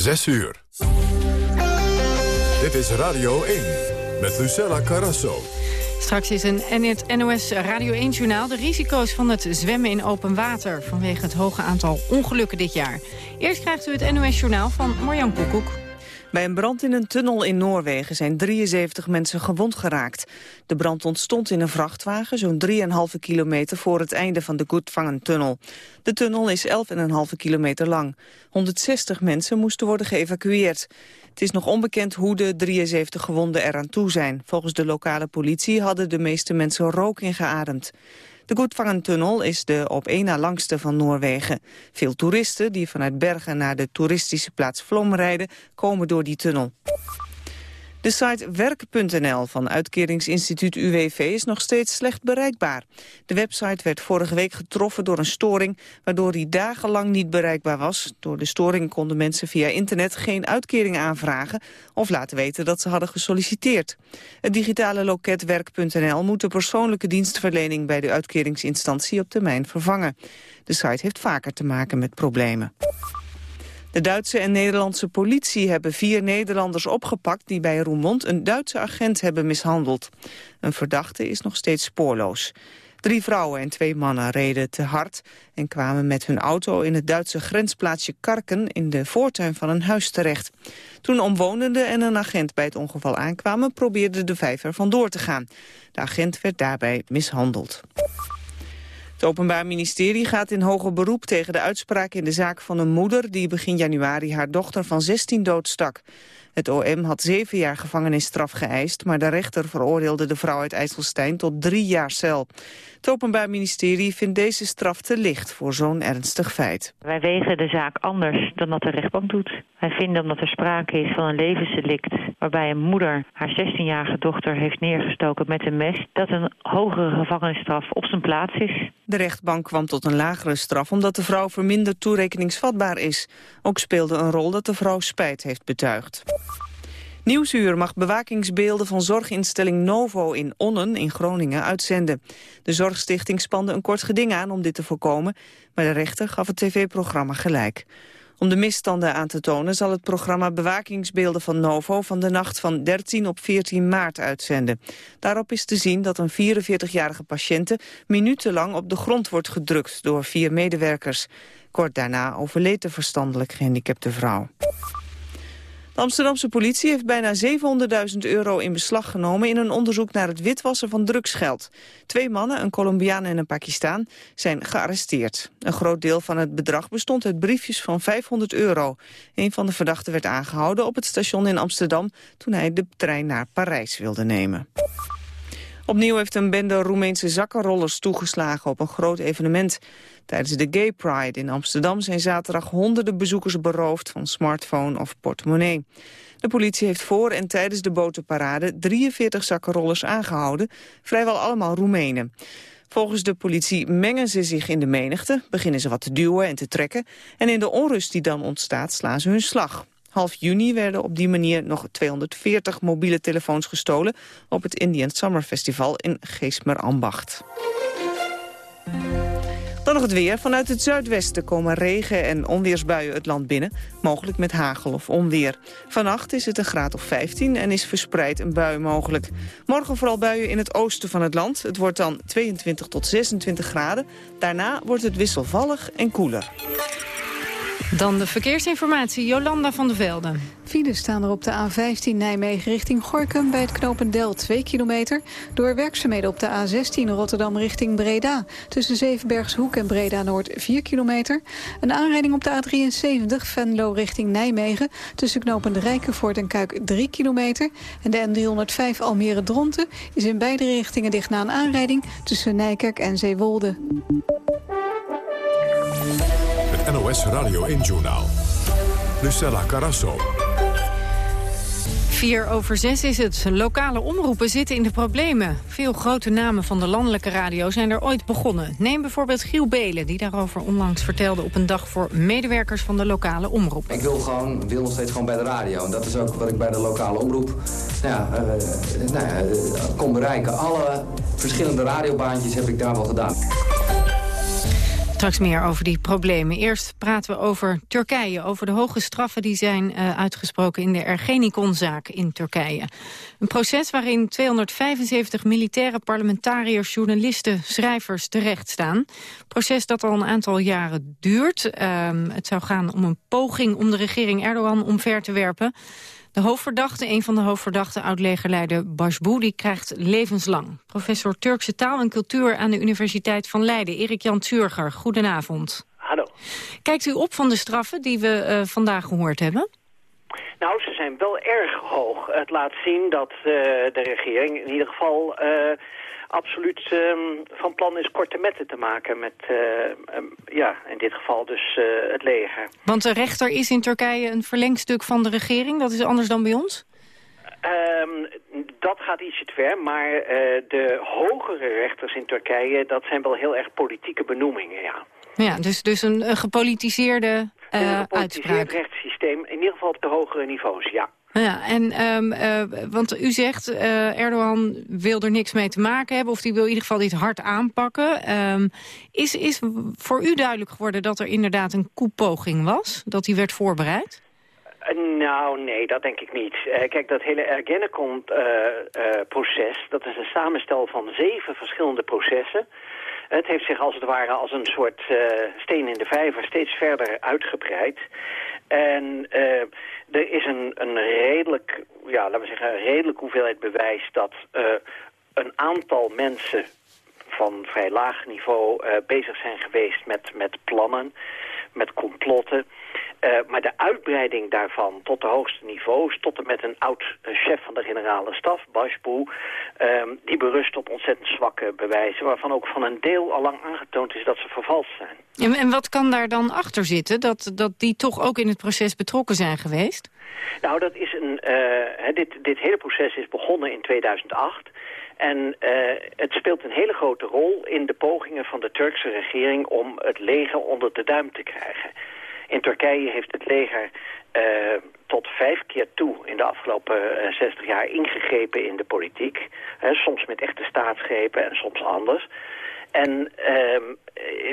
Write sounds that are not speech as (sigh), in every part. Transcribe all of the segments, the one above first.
6 uur. Dit is Radio 1 met Lucella Carrasso. Straks is een, NOS Radio 1-journaal de risico's van het zwemmen in open water... vanwege het hoge aantal ongelukken dit jaar. Eerst krijgt u het NOS-journaal van Marjan Koekoek. Bij een brand in een tunnel in Noorwegen zijn 73 mensen gewond geraakt. De brand ontstond in een vrachtwagen zo'n 3,5 kilometer voor het einde van de Gudvangen-tunnel. De tunnel is 11,5 kilometer lang. 160 mensen moesten worden geëvacueerd. Het is nog onbekend hoe de 73 gewonden eraan toe zijn. Volgens de lokale politie hadden de meeste mensen rook ingeademd. De Gudvangen-tunnel is de op één na langste van Noorwegen. Veel toeristen die vanuit Bergen naar de toeristische plaats Vlom rijden... komen door die tunnel. De site werk.nl van uitkeringsinstituut UWV is nog steeds slecht bereikbaar. De website werd vorige week getroffen door een storing... waardoor die dagenlang niet bereikbaar was. Door de storing konden mensen via internet geen uitkering aanvragen... of laten weten dat ze hadden gesolliciteerd. Het digitale loket werk.nl moet de persoonlijke dienstverlening... bij de uitkeringsinstantie op termijn vervangen. De site heeft vaker te maken met problemen. De Duitse en Nederlandse politie hebben vier Nederlanders opgepakt... die bij Roermond een Duitse agent hebben mishandeld. Een verdachte is nog steeds spoorloos. Drie vrouwen en twee mannen reden te hard... en kwamen met hun auto in het Duitse grensplaatsje Karken... in de voortuin van een huis terecht. Toen omwonenden en een agent bij het ongeval aankwamen... probeerden de vijf er vandoor te gaan. De agent werd daarbij mishandeld. Het Openbaar Ministerie gaat in hoger beroep tegen de uitspraak in de zaak van een moeder die begin januari haar dochter van 16 doodstak. Het OM had zeven jaar gevangenisstraf geëist, maar de rechter veroordeelde de vrouw uit IJsselstein tot drie jaar cel. Het Openbaar Ministerie vindt deze straf te licht voor zo'n ernstig feit. Wij wegen de zaak anders dan dat de rechtbank doet. Wij vinden omdat er sprake is van een levensdelict waarbij een moeder haar 16-jarige dochter heeft neergestoken met een mes, dat een hogere gevangenisstraf op zijn plaats is. De rechtbank kwam tot een lagere straf omdat de vrouw verminderd toerekeningsvatbaar is. Ook speelde een rol dat de vrouw spijt heeft betuigd. Nieuwsuur mag bewakingsbeelden van zorginstelling Novo in Onnen in Groningen uitzenden. De Zorgstichting spande een kort geding aan om dit te voorkomen, maar de rechter gaf het tv-programma gelijk. Om de misstanden aan te tonen zal het programma Bewakingsbeelden van Novo van de nacht van 13 op 14 maart uitzenden. Daarop is te zien dat een 44-jarige patiënte minutenlang op de grond wordt gedrukt door vier medewerkers. Kort daarna overleed de verstandelijk gehandicapte vrouw. De Amsterdamse politie heeft bijna 700.000 euro in beslag genomen in een onderzoek naar het witwassen van drugsgeld. Twee mannen, een Colombiaan en een Pakistaan, zijn gearresteerd. Een groot deel van het bedrag bestond uit briefjes van 500 euro. Een van de verdachten werd aangehouden op het station in Amsterdam toen hij de trein naar Parijs wilde nemen. Opnieuw heeft een bende Roemeense zakkenrollers toegeslagen op een groot evenement. Tijdens de Gay Pride in Amsterdam zijn zaterdag honderden bezoekers beroofd van smartphone of portemonnee. De politie heeft voor en tijdens de botenparade 43 zakkenrollers aangehouden, vrijwel allemaal Roemenen. Volgens de politie mengen ze zich in de menigte, beginnen ze wat te duwen en te trekken... en in de onrust die dan ontstaat slaan ze hun slag. Half juni werden op die manier nog 240 mobiele telefoons gestolen... op het Indian Summer Festival in Geesmer-Ambacht. Dan nog het weer. Vanuit het zuidwesten komen regen- en onweersbuien het land binnen. Mogelijk met hagel of onweer. Vannacht is het een graad of 15 en is verspreid een bui mogelijk. Morgen vooral buien in het oosten van het land. Het wordt dan 22 tot 26 graden. Daarna wordt het wisselvallig en koeler. Dan de verkeersinformatie, Jolanda van der Velden. Files staan er op de A15 Nijmegen richting Gorkum bij het knopendel 2 kilometer. Door werkzaamheden op de A16 Rotterdam richting Breda. Tussen Zevenbergshoek en Breda Noord 4 kilometer. Een aanrijding op de A73 Venlo richting Nijmegen. Tussen knopend Rijkenvoort en Kuik 3 kilometer. En de N305 Almere Dronten is in beide richtingen dicht na een aanrijding tussen Nijkerk en Zeewolde. NOS Radio 1-journaal. Lucella Carasso. Vier over zes is het. Lokale omroepen zitten in de problemen. Veel grote namen van de landelijke radio zijn er ooit begonnen. Neem bijvoorbeeld Giel Belen, die daarover onlangs vertelde... op een dag voor medewerkers van de lokale omroep. Ik wil, gewoon, wil nog steeds gewoon bij de radio. En dat is ook wat ik bij de lokale omroep nou ja, uh, nou ja, kon bereiken. Alle verschillende radiobaantjes heb ik daar wel gedaan. Straks meer over die problemen. Eerst praten we over Turkije, over de hoge straffen die zijn uh, uitgesproken in de Ergenekon-zaak in Turkije. Een proces waarin 275 militaire parlementariërs, journalisten, schrijvers terecht staan. Proces dat al een aantal jaren duurt. Uh, het zou gaan om een poging om de regering Erdogan omver te werpen. De hoofdverdachte, een van de hoofdverdachten, oud-legerleider Bashbu, die krijgt levenslang. Professor Turkse taal en cultuur aan de Universiteit van Leiden, Erik Jan Zurger. Goedenavond. Hallo. Kijkt u op van de straffen die we uh, vandaag gehoord hebben? Nou, ze zijn wel erg hoog. Het laat zien dat uh, de regering in ieder geval uh, absoluut um, van plan is korte metten te maken met, uh, um, ja, in dit geval dus uh, het leger. Want de rechter is in Turkije een verlengstuk van de regering, dat is anders dan bij ons? Um, dat gaat ietsje te ver, maar uh, de hogere rechters in Turkije, dat zijn wel heel erg politieke benoemingen, ja. Ja, dus, dus een, een gepolitiseerde een gepolitiseerd rechtssysteem, in ieder geval op de hogere niveaus, ja. Ja, en, um, want u zegt uh, Erdogan wil er niks mee te maken hebben... of die wil in ieder geval dit hard aanpakken. Um, is, is voor u duidelijk geworden dat er inderdaad een koepoging was? Dat die werd voorbereid? Uh, nou, nee, dat denk ik niet. kijk, dat hele Ergenekon-proces... dat is een samenstel van zeven verschillende processen... Het heeft zich als het ware als een soort steen in de vijver steeds verder uitgebreid. En er is een, een redelijk, ja, laten we zeggen, een redelijke hoeveelheid bewijs dat uh, een aantal mensen van vrij laag niveau uh, bezig zijn geweest met, met plannen, met complotten. Uh, maar de uitbreiding daarvan tot de hoogste niveaus, tot en met een oud-chef van de generale staf, Bashbu, uh, die berust op ontzettend zwakke bewijzen, waarvan ook van een deel al lang aangetoond is dat ze vervalst zijn. En, en wat kan daar dan achter zitten, dat, dat die toch ook in het proces betrokken zijn geweest? Nou, dat is een, uh, dit, dit hele proces is begonnen in 2008... En uh, het speelt een hele grote rol in de pogingen van de Turkse regering om het leger onder de duim te krijgen. In Turkije heeft het leger uh, tot vijf keer toe in de afgelopen uh, 60 jaar ingegrepen in de politiek. Soms met echte staatsgrepen en soms anders. En uh,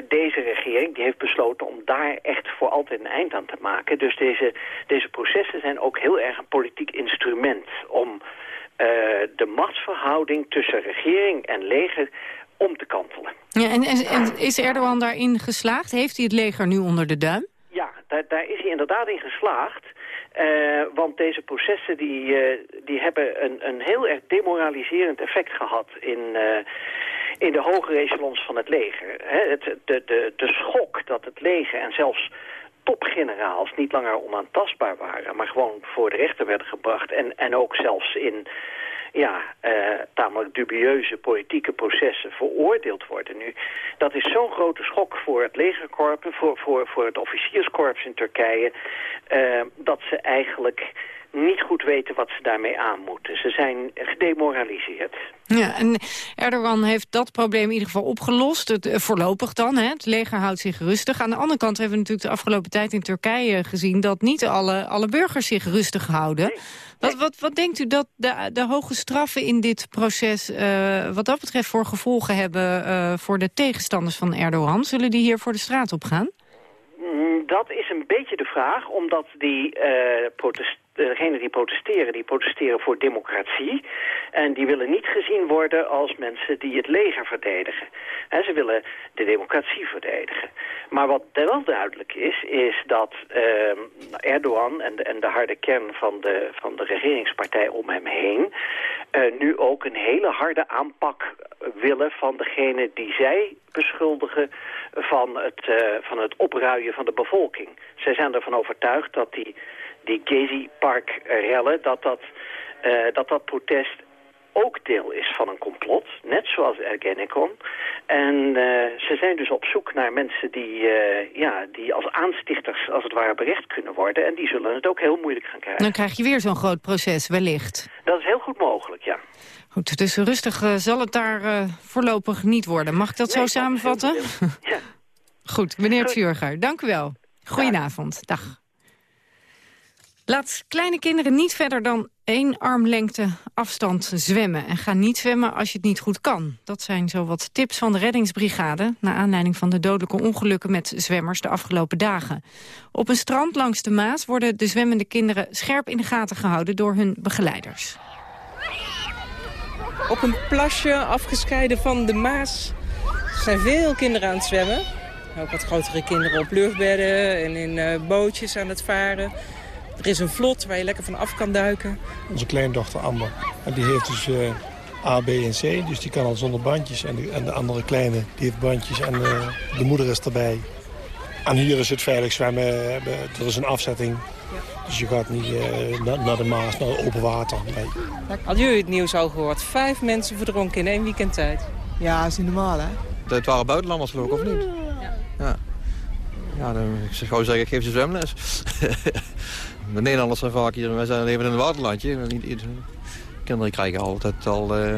deze regering die heeft besloten om daar echt voor altijd een eind aan te maken. Dus deze, deze processen zijn ook heel erg een politiek instrument om uh, de machtsverhouding tussen regering en leger om te kantelen. Ja, en, en is Erdogan daarin geslaagd? Heeft hij het leger nu onder de duim? Daar, daar is hij inderdaad in geslaagd. Uh, want deze processen die, uh, die hebben een, een heel erg demoraliserend effect gehad in, uh, in de hogere echelons van het leger. He, het, de, de, de schok dat het leger en zelfs topgeneraals niet langer onaantastbaar waren... maar gewoon voor de rechter werden gebracht en, en ook zelfs in ja, uh, tamelijk dubieuze politieke processen veroordeeld worden nu. Dat is zo'n grote schok voor het legerkorps, voor, voor, voor het officierskorps in Turkije... Uh, dat ze eigenlijk niet goed weten wat ze daarmee aan moeten. Ze zijn gedemoraliseerd. Ja, en Erdogan heeft dat probleem in ieder geval opgelost. Het, voorlopig dan, hè. het leger houdt zich rustig. Aan de andere kant hebben we natuurlijk de afgelopen tijd in Turkije gezien... dat niet alle, alle burgers zich rustig houden. Nee. Wat, wat, wat denkt u dat de, de hoge straffen in dit proces... Uh, wat dat betreft voor gevolgen hebben uh, voor de tegenstanders van Erdogan? Zullen die hier voor de straat op gaan? Dat is een beetje de vraag, omdat die uh, protest degenen die protesteren, die protesteren voor democratie. En die willen niet gezien worden als mensen die het leger verdedigen. En ze willen de democratie verdedigen. Maar wat wel duidelijk is, is dat uh, Erdogan en de, en de harde kern van de, van de regeringspartij om hem heen... Uh, nu ook een hele harde aanpak willen van degene die zij beschuldigen van het, uh, van het opruien van de bevolking. Zij zijn ervan overtuigd dat die die Gezi Park rellen, dat dat, uh, dat dat protest ook deel is van een complot, net zoals Ergenekon. En uh, ze zijn dus op zoek naar mensen die, uh, ja, die als aanstichters als het ware berecht kunnen worden. En die zullen het ook heel moeilijk gaan krijgen. Dan krijg je weer zo'n groot proces, wellicht. Dat is heel goed mogelijk, ja. Goed, dus rustig uh, zal het daar voorlopig niet worden. Mag ik dat nee, zo samenvatten? ja. (laughs) Goed, meneer Tjurger, dank u wel. Goedenavond, dag. Laat kleine kinderen niet verder dan één armlengte afstand zwemmen. En ga niet zwemmen als je het niet goed kan. Dat zijn zo wat tips van de reddingsbrigade... naar aanleiding van de dodelijke ongelukken met zwemmers de afgelopen dagen. Op een strand langs de Maas worden de zwemmende kinderen scherp in de gaten gehouden... door hun begeleiders. Op een plasje, afgescheiden van de Maas, zijn veel kinderen aan het zwemmen. Ook wat grotere kinderen op luchtbedden en in uh, bootjes aan het varen. Er is een vlot waar je lekker van af kan duiken. Onze kleindochter Amber, en die heeft dus uh, A, B en C. Dus die kan al zonder bandjes. En de, en de andere kleine, die heeft bandjes en uh, de moeder is erbij. En hier is het veilig zwemmen. Er is een afzetting. Dus je gaat niet uh, naar, naar, de Maas, naar open water. Nee. Hadden jullie het nieuws al gehoord? Vijf mensen verdronken in één weekendtijd. Ja, dat is niet normaal, hè? Het waren buitenlanders geloof ik, of niet? Ja. Ja, ja dan, ik zou gewoon zeggen, geef ze zwemles. (laughs) de Nederlanders zijn vaak hier, wij zijn even in een waterlandje. Niet, kinderen krijgen altijd al uh,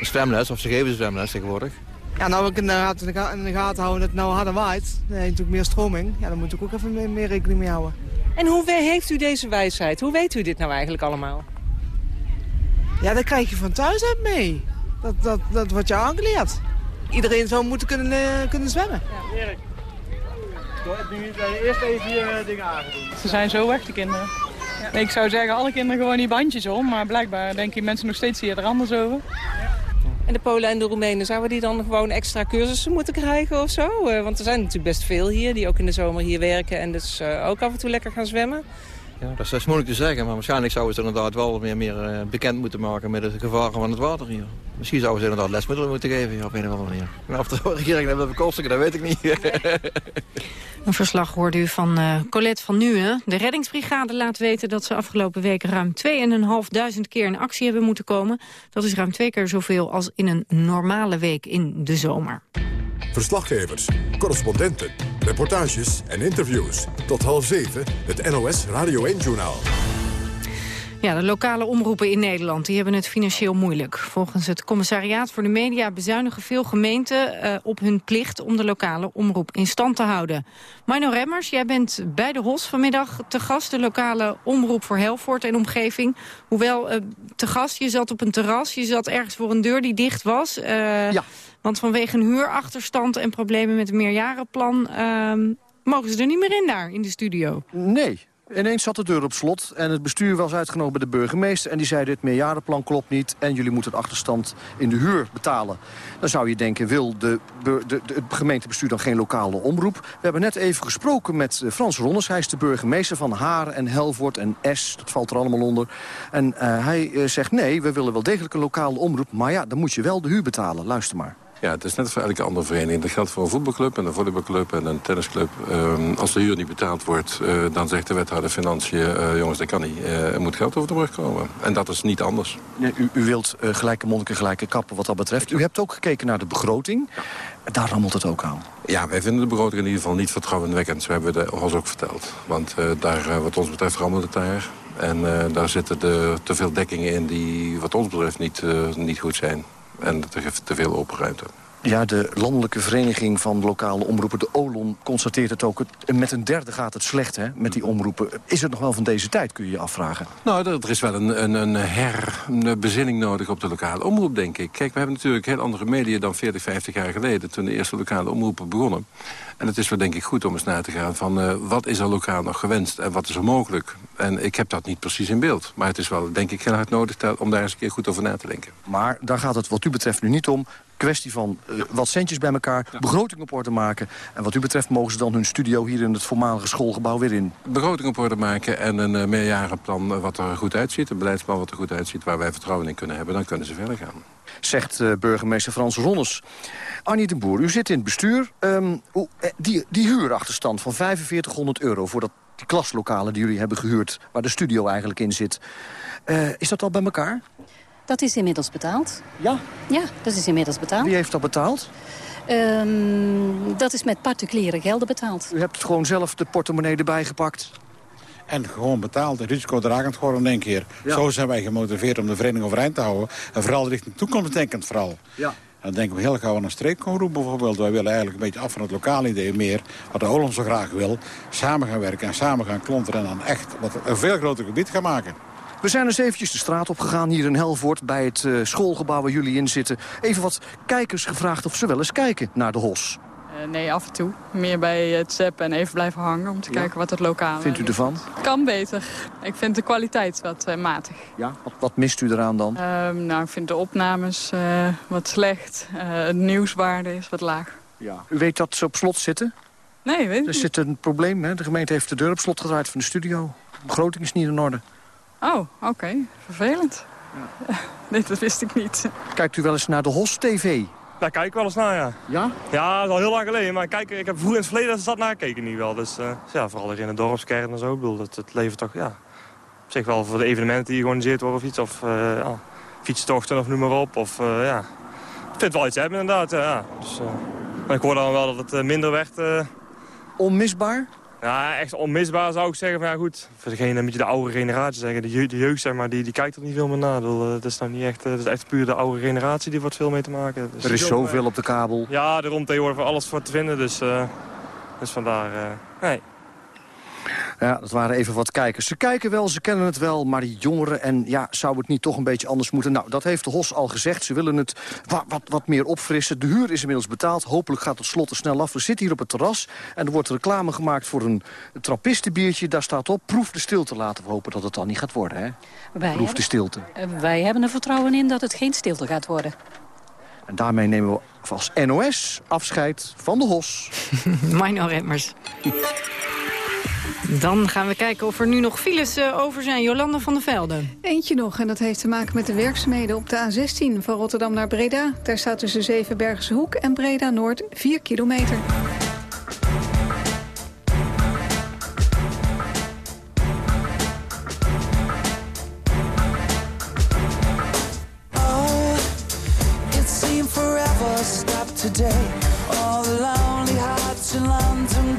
zwemles, of ze geven zwemles tegenwoordig. Ja, nou ik in de, gaten, in de gaten houden dat het nou harder waait. Nee, natuurlijk meer stroming. Ja, daar moet ik ook even meer, meer rekening mee houden. En hoe heeft u deze wijsheid? Hoe weet u dit nou eigenlijk allemaal? Ja, dat krijg je van thuis uit mee. Dat, dat, dat wordt je aangeleerd. Iedereen zou moeten kunnen, uh, kunnen zwemmen. Ja. Erik, eerst even je dingen aangedoen. Ze zijn zo weg, de kinderen. Ja. ik zou zeggen, alle kinderen gewoon die bandjes om. Maar blijkbaar denken mensen nog steeds hier er anders over. En de Polen en de Roemenen, zouden die dan gewoon extra cursussen moeten krijgen of zo? Uh, want er zijn natuurlijk best veel hier die ook in de zomer hier werken... en dus ook af en toe lekker gaan zwemmen. Ja, dat is moeilijk te zeggen, maar waarschijnlijk zouden ze inderdaad wel meer, meer uh, bekend moeten maken met de gevaren van het water hier. Misschien zouden ze inderdaad les moeten geven op een of andere manier. Maar of de (laughs) regering dat wil bekostigen, dat weet ik niet. (laughs) Een verslag hoorde u van uh, Colette van Nuenen. De reddingsbrigade laat weten dat ze afgelopen week ruim 2.500 keer in actie hebben moeten komen. Dat is ruim twee keer zoveel als in een normale week in de zomer. Verslaggevers, correspondenten, reportages en interviews. Tot half zeven, het NOS Radio 1-journaal. Ja, de lokale omroepen in Nederland die hebben het financieel moeilijk. Volgens het commissariaat voor de media bezuinigen veel gemeenten uh, op hun plicht om de lokale omroep in stand te houden. Mino Remmers, jij bent bij de HOS vanmiddag te gast, de lokale omroep voor Helvoort en omgeving. Hoewel uh, te gast, je zat op een terras, je zat ergens voor een deur die dicht was. Uh, ja. Want vanwege een huurachterstand en problemen met het meerjarenplan... Ehm, mogen ze er niet meer in daar, in de studio. Nee, Ineens zat de deur op slot en het bestuur was uitgenomen bij de burgemeester... en die zei, dit meerjarenplan klopt niet en jullie moeten de achterstand in de huur betalen. Dan zou je denken, wil de, de, het gemeentebestuur dan geen lokale omroep? We hebben net even gesproken met eh, Frans Ronnes. Hij is de burgemeester van Haar en Helvoort en Es. Dat valt er allemaal onder. En uh, hij uh, zegt, nee, we willen wel degelijk een lokale omroep... maar ja, dan moet je wel de huur betalen. Luister maar. Ja, het is net voor elke andere vereniging. Dat geldt voor een voetbalclub en een volleybalclub en een tennisclub. Um, als de huur niet betaald wordt, uh, dan zegt de wethouder Financiën... Uh, jongens, dat kan niet. Uh, er moet geld over de brug komen. En dat is niet anders. Nee, u, u, wilt gelijke monniken, gelijke kappen wat dat betreft. U hebt ook gekeken naar de begroting. Daar rammelt het ook aan. Ja, wij vinden de begroting in ieder geval niet vertrouwenwekkend. Zo hebben we ons ook verteld. Want daar, wat ons betreft rammelt het daar. En daar zitten de, te veel dekkingen in die wat ons betreft niet, niet goed zijn. En te, te veel open ruimte. Ja, de landelijke vereniging van lokale omroepen, de OLON, constateert het ook. Met een derde gaat het slecht hè, met die omroepen. Is het nog wel van deze tijd, kun je je afvragen? Nou, er is wel een, een, een herbezinning nodig op de lokale omroep, denk ik. Kijk, we hebben natuurlijk heel andere media dan 40, 50 jaar geleden... toen de eerste lokale omroepen begonnen. En het is wel denk ik goed om eens na te gaan van... Uh, wat is er lokaal nog gewenst en wat is er mogelijk? En ik heb dat niet precies in beeld. Maar het is wel, denk ik, heel hard nodig om daar eens een keer goed over na te denken. Maar daar gaat het wat u betreft nu niet om kwestie van uh, wat centjes bij elkaar, ja. begroting op orde maken. En wat u betreft mogen ze dan hun studio hier in het voormalige schoolgebouw weer in. Begroting op orde maken en een uh, meerjarenplan wat er goed uitziet. Een beleidsplan wat er goed uitziet, waar wij vertrouwen in kunnen hebben. Dan kunnen ze verder gaan. Zegt uh, burgemeester Frans Ronnes. Arnie de Boer, u zit in het bestuur. Um, die, die huurachterstand van 4500 euro voor dat, die klaslokalen die jullie hebben gehuurd... waar de studio eigenlijk in zit. is dat al bij elkaar? Dat is inmiddels betaald. Ja? Ja, dat is inmiddels betaald. Wie heeft dat betaald? Um, dat is met particuliere gelden betaald. U hebt gewoon zelf de portemonnee erbij gepakt? En gewoon betaald, risicodragend geworden in één keer. Ja. Zo zijn wij gemotiveerd om de vereniging overeind te houden. En vooral richting toekomstdenkend vooral. Ja. Dan denken we heel gauw aan een streekkomroep bijvoorbeeld. Wij willen eigenlijk een beetje af van het lokale idee meer. Wat de Olom zo graag wil. Samen gaan werken en samen gaan klonteren. En dan echt wat een veel groter gebied gaan maken. We zijn eens eventjes de straat opgegaan hier in Helvoort... bij het uh, schoolgebouw waar jullie in zitten. Even wat kijkers gevraagd of ze wel eens kijken naar de HOS. Uh, nee, af en toe. Meer bij het ZEP en even blijven hangen om te kijken wat het lokaal Vindt u ervan? Kan beter. Ik vind de kwaliteit wat uh, matig. Ja, wat, wat, mist u eraan dan? Ehm, nou, ik vind de opnames wat slecht. de nieuwswaarde is wat laag. Ja. U weet dat ze op slot zitten? Nee, weet ik Er zit een probleem, hè? De gemeente heeft de deur op slot gedraaid van de studio. De begroting is niet in orde. Oh, oké. Vervelend. Ja. (laughs) nee, dat wist ik niet. Kijkt u wel eens naar de HOS-TV? Daar kijk ik wel eens naar, ja. Ja? Ja, dat is al heel lang geleden. Maar kijk, ik heb vroeger in het verleden zat naar gekeken niet wel. Dus uh, ja, vooral in de dorpskern en zo. Ik bedoel, het, het levert toch, ja... Op zich wel voor de evenementen die georganiseerd worden of iets. Of uh, ja, fietstochten of noem maar op. Of uh, ja... Ik vind het wel iets hebben inderdaad, ja. Dus, maar ik hoorde dan wel dat het minder werd... Onmisbaar? Ja, echt onmisbaar zou ik zeggen. Maar ja, goed, voor degene een beetje de oude generatie zeggen. De, de jeugd, zeg maar, die, die kijkt er niet veel meer naar. Dat is nou niet echt, dat is echt puur de oude generatie die wordt veel mee te maken. Dus er is zoveel op de kabel. Ja, er rond tegenwoordig voor alles voor te vinden. Dus, uh, dus vandaar, uh, nee. Ja, dat waren even wat kijkers. Ze kijken wel, ze kennen het wel, maar die jongeren... en ja, zou het niet toch een beetje anders moeten? Nou, dat heeft de HOS al gezegd. Ze willen het wat, wat, wat meer opfrissen. De huur is inmiddels betaald. Hopelijk gaat het slot er snel af. We zitten hier op het terras en er wordt reclame gemaakt voor een trappistenbiertje. Daar staat op, proef de stilte. Laten we hopen dat het dan niet gaat worden, hè? Wij proef de stilte. Hebben, wij hebben er vertrouwen in dat het geen stilte gaat worden. En daarmee nemen we als NOS afscheid van de HOS. (laughs) Mino Remmers. Dan gaan we kijken of er nu nog files uh, over zijn. Jolanda van der Velde. Eentje nog, en dat heeft te maken met de werkzaamheden op de A16 van Rotterdam naar Breda. Daar staat tussen Zevenbergse Hoek en Breda Noord 4 kilometer. Oh, today. All the lonely hearts in London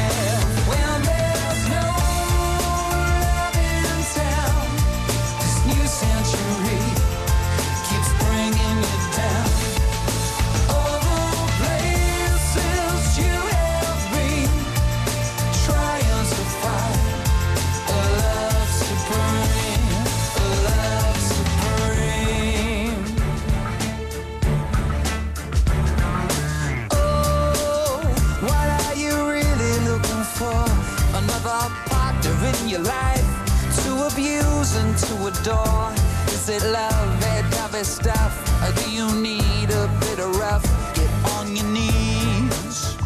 to adore. Is it love, that stuff? Or do you need a bit of rough? Get on your knees.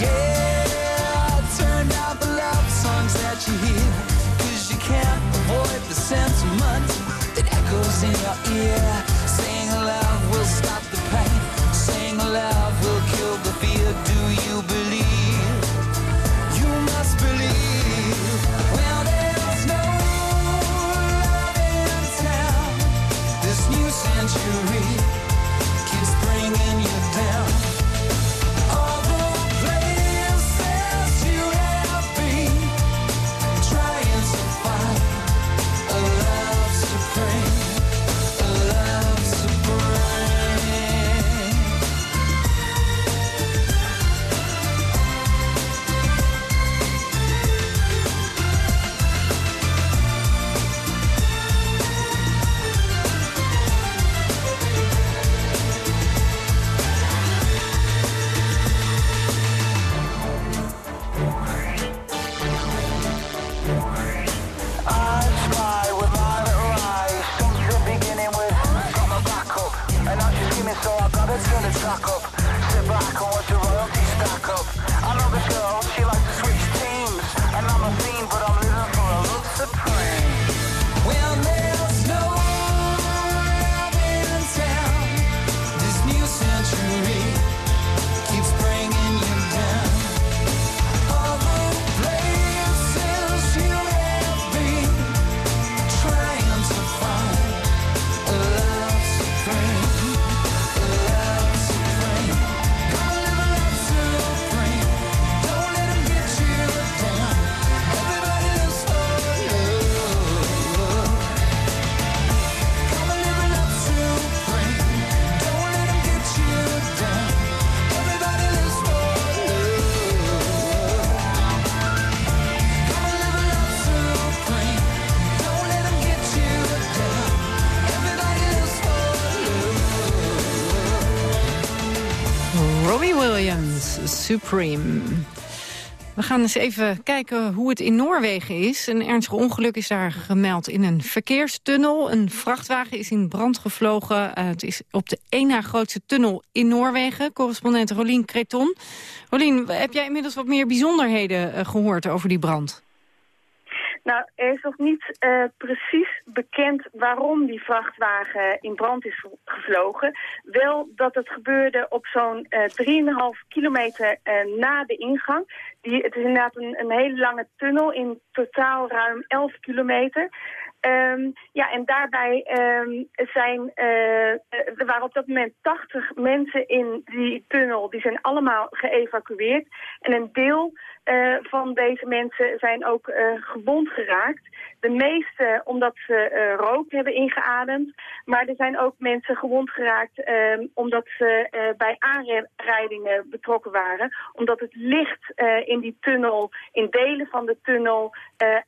Yeah, turn down the love songs that you hear. Cause you can't avoid the sentiment that echoes in your ear. Saying love will stop the pain. Saying love will Supreme. We gaan eens even kijken hoe het in Noorwegen is. Een ernstig ongeluk is daar gemeld in een verkeerstunnel. Een vrachtwagen is in brand gevlogen. Uh, het is op de één na grootste tunnel in Noorwegen. Correspondent Rolien Creton. Rolien, heb jij inmiddels wat meer bijzonderheden uh, gehoord over die brand? Nou, er is nog niet uh, precies bekend waarom die vrachtwagen in brand is gevlogen. Wel dat het gebeurde op zo'n uh, 3,5 kilometer uh, na de ingang. Die, het is inderdaad een, een hele lange tunnel, in totaal ruim 11 kilometer. Um, ja, en daarbij um, zijn, er waren op dat moment 80 mensen in die tunnel. Die zijn allemaal geëvacueerd. En een deel uh, van deze mensen zijn ook uh, gewond geraakt. De meeste omdat ze uh, rook hebben ingeademd. Maar er zijn ook mensen gewond geraakt uh, omdat ze bij aanrijdingen betrokken waren. Omdat het licht in die tunnel, in delen van de tunnel,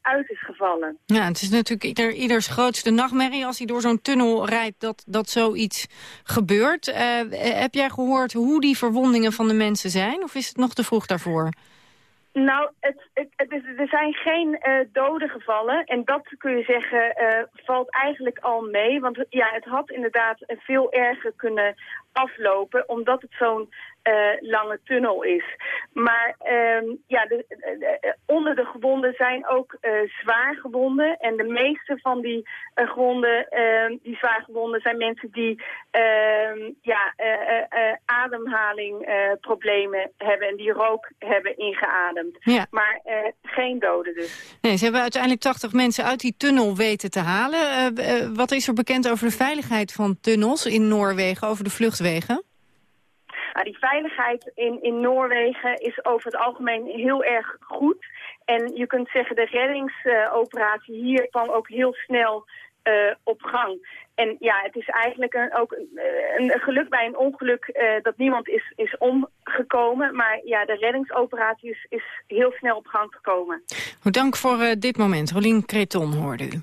uit is gevallen. Ja, het is natuurlijk ieder, ieders grootste nachtmerrie als hij door zo'n tunnel rijdt dat, dat zoiets gebeurt. heb jij gehoord hoe die verwondingen van de mensen zijn? Of is het nog te vroeg daarvoor? Nou, het, het, het er zijn geen uh, doden gevallen. En dat kun je zeggen uh, valt eigenlijk al mee. Want ja, het had inderdaad veel erger kunnen aflopen, omdat het zo'n uh, lange tunnel is. Maar uh, ja, de, de, de, onder de gewonden zijn ook uh, zwaar gewonden. En de meeste van die gewonden, die zwaar gewonden, zijn mensen die ehm, ja, ademhalingproblemen hebben en die rook hebben ingeademd. Ja. Maar geen doden dus. Nee, ze hebben uiteindelijk 80 mensen uit die tunnel weten te halen. wat is er bekend over de veiligheid van tunnels in Noorwegen, over de vluchtwegen? Nou, die veiligheid in, in Noorwegen is over het algemeen heel erg goed. En je kunt zeggen, de reddingsoperatie hier kwam ook heel snel uh, op gang. En ja, het is eigenlijk een, ook een, een, geluk bij een ongeluk uh, dat niemand is, is omgekomen. Maar ja, de reddingsoperatie is, is heel snel op gang gekomen. Dank voor uh, dit moment. Rolien Creton hoorde u.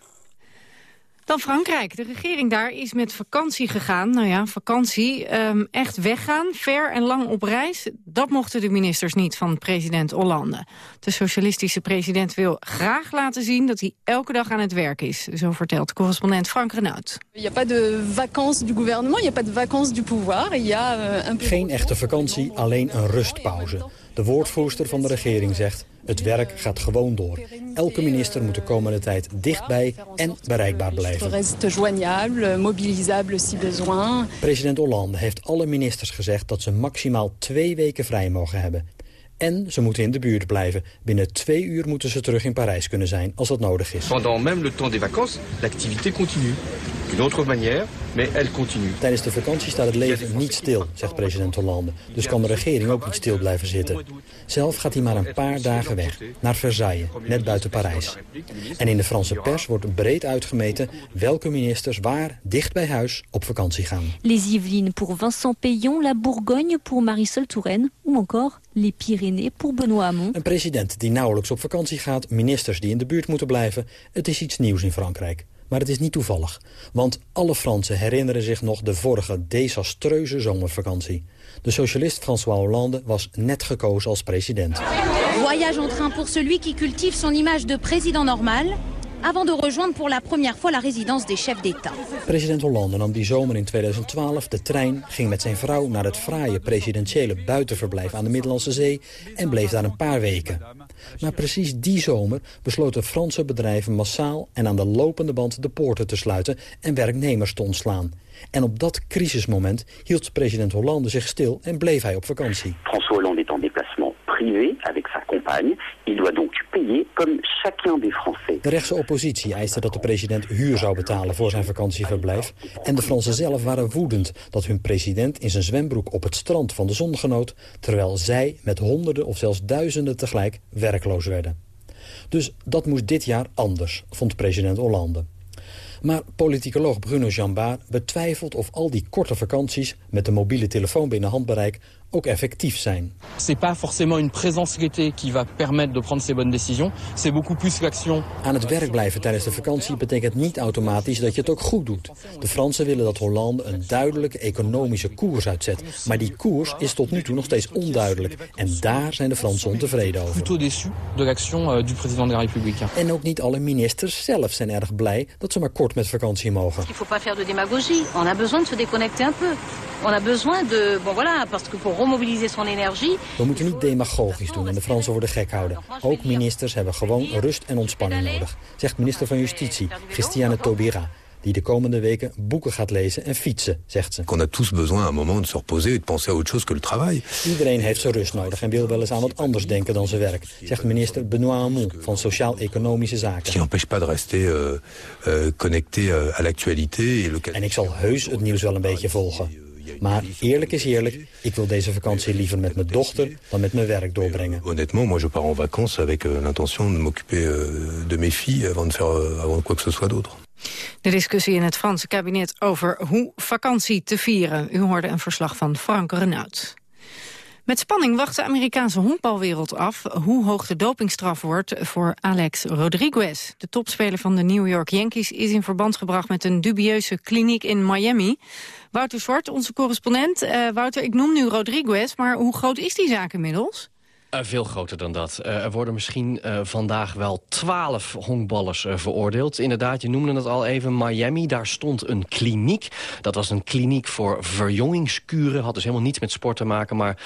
Dan Frankrijk. De regering daar is met vakantie gegaan. Nou ja, vakantie. Um, echt weggaan, ver en lang op reis. Dat mochten de ministers niet van president Hollande. De socialistische president wil graag laten zien dat hij elke dag aan het werk is. Zo vertelt correspondent Frank Renaud. Il n'y a pas de vacances du gouvernement, il n'y a pas de vacances du pouvoir. Il y a un... Geen echte vakantie, alleen een rustpauze. De woordvoerster van de regering zegt... Het werk gaat gewoon door. Elke minister moet de komende tijd dichtbij en bereikbaar blijven. President Hollande heeft alle ministers gezegd dat ze maximaal twee weken vrij mogen hebben. En ze moeten in de buurt blijven. Binnen twee uur moeten ze terug in Parijs kunnen zijn als dat nodig is. Pendant même le temps des vacances, l'activité continue. D'une autre manière, mais elle continue. Tijdens de vakantie staat het leven niet stil, zegt president Hollande. Dus kan de regering ook niet stil blijven zitten. Zelf gaat hij maar een paar dagen weg, naar Versailles, net buiten Parijs. En in de Franse pers wordt breed uitgemeten welke ministers waar, dicht bij huis, op vakantie gaan. Les Yvelines pour Vincent Payon, la Bourgogne pour Marisol Touraine, ou encore les Pyrénées pour Benoît Hamon. Een president die nauwelijks op vakantie gaat, ministers die in de buurt moeten blijven. Het is iets nieuws in Frankrijk. Maar het is niet toevallig. Want alle Fransen herinneren zich nog de vorige desastreuze zomervakantie. De socialist François Hollande was net gekozen als president. Voyage en train pour celui qui cultive son image de président normal avant de rejoindre pour la première fois la résidence des chefs d'État. President Hollande nam die zomer in 2012 de trein, ging met zijn vrouw naar het fraaie presidentiële buitenverblijf aan de Middellandse Zee en bleef daar een paar weken. Maar precies die zomer besloten Franse bedrijven massaal en aan de lopende band de poorten te sluiten en werknemers te ontslaan. En op dat crisismoment hield president Hollande zich stil en bleef hij op vakantie. François Hollande avec sa compagne. Donc payer comme chacun des Français. De rechtse oppositie eiste dat de president huur zou betalen voor zijn vakantieverblijf. En de Fransen zelf waren woedend dat hun president in zijn zwembroek op het strand van de zon genoot, terwijl zij met honderden of zelfs duizenden tegelijk werkloos werden. Dus dat moest dit jaar anders, vond president Hollande. Maar politicoloog Bruno Jambard betwijfelt of al die korte vakanties... met de mobiele telefoon binnen handbereik ook effectief zijn. C'est pas forcément une présence l'été qui va permettre de prendre ces bonnes décisions. C'est beaucoup plus l'action. Aan het werk blijven tijdens de vakantie betekent niet automatisch dat je het ook goed doet. De Fransen willen dat Hollande een duidelijke economische koers uitzet. Maar die koers is tot nu toe nog steeds onduidelijk. En daar zijn de Fransen ontevreden over. Plutôt déçu de l'action euh, du président de la République. En ook niet alle ministers zelf zijn erg blij dat ze maar kort met vakantie mogen. Il faut pas faire de démagogie. On a besoin de se déconnecter un peu. On a besoin de... Bon voilà, parce que pour. We moeten niet demagogisch doen en de Fransen voor de gek houden. Ook ministers hebben gewoon rust en ontspanning nodig, zegt minister van Justitie, Christiane Taubira die de komende weken boeken gaat lezen en fietsen, zegt ze. On a tous besoin un moment de se reposer et de penser à autre chose que le travail. Iedereen heeft zijn rust nodig en wil wel eens aan wat anders denken dan zijn werk, zegt minister Benoît Hamon van Sociaal-Economische Zaken. Qui n'empêche pas de rester euh, euh, connecté euh, à l'actualité. et le- En ik zal heus het nieuws wel een beetje volgen. Maar eerlijk is eerlijk, ik wil deze vakantie liever met mijn dochter dan met mijn werk doorbrengen. Honnêtement, moi je pars en vacances avec euh, l'intention de m'occuper euh, de mes filles avant de faire euh, avant quoi que ce soit d'autre. De discussie in het Franse kabinet over hoe vakantie te vieren. U hoorde een verslag van Frank Renaud. Met spanning wacht de Amerikaanse honkbalwereld af... hoe hoog de dopingstraf wordt voor Alex Rodriguez. De topspeler van de New York Yankees is in verband gebracht... met een dubieuze kliniek in Miami. Wouter Zwart, onze correspondent. Eh, Wouter, ik noem nu Rodriguez, maar hoe groot is die zaak inmiddels? Eh, veel groter dan dat. Eh, er worden misschien eh, vandaag wel twaalf honkballers veroordeeld. Inderdaad, je noemde het al even, Miami. Daar stond een kliniek. Dat was een kliniek voor verjongingskuren. Had dus helemaal niets met sport te maken. Maar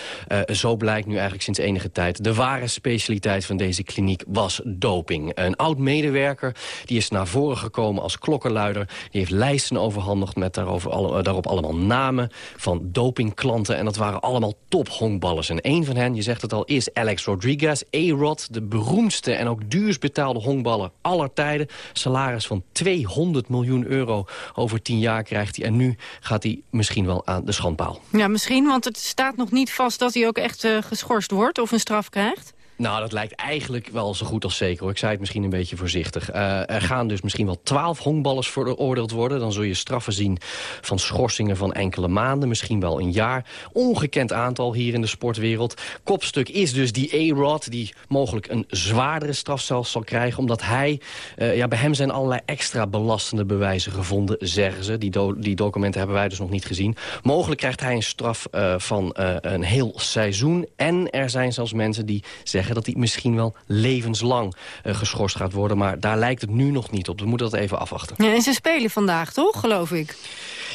zo blijkt nu eigenlijk sinds enige tijd... de ware specialiteit van deze kliniek was doping. Een oud-medewerker die is naar voren gekomen als klokkenluider. Die heeft lijsten overhandigd met daarover alle, daarop allemaal namen... van dopingklanten. En dat waren allemaal top honkballers. En een van hen, je zegt het al, is Alex Rodriguez. A-Rod, de beroemdste en ook duurst betaalde honkballer aller tijden. Salaris van 200 miljoen euro over 10 jaar krijgt hij. En nu gaat hij misschien wel aan de schandpaal. Ja, misschien, want het staat nog niet vast dat hij ook echt eh, geschorst wordt... of een straf krijgt. Nou, dat lijkt eigenlijk wel zo goed als zeker. Hoor. Ik zei het misschien een beetje voorzichtig. Eh, er gaan dus misschien wel twaalf honkballers veroordeeld worden. Dan zul je straffen zien van schorsingen van enkele maanden. Misschien wel een jaar. Ongekend aantal hier in de sportwereld. Kopstuk is dus die A-Rod... die mogelijk een zwaardere straf zelfs zal krijgen... omdat hij... eh, ja, bij hem zijn allerlei extra belastende bewijzen gevonden, zeggen ze. Die, die documenten hebben wij dus nog niet gezien. Mogelijk krijgt hij een straf eh, van een heel seizoen. En er zijn zelfs mensen die zeggen dat hij misschien wel levenslang eh, geschorst gaat worden. Maar daar lijkt het nu nog niet op. We moeten dat even afwachten. Ja, en ze spelen vandaag, toch, geloof ik?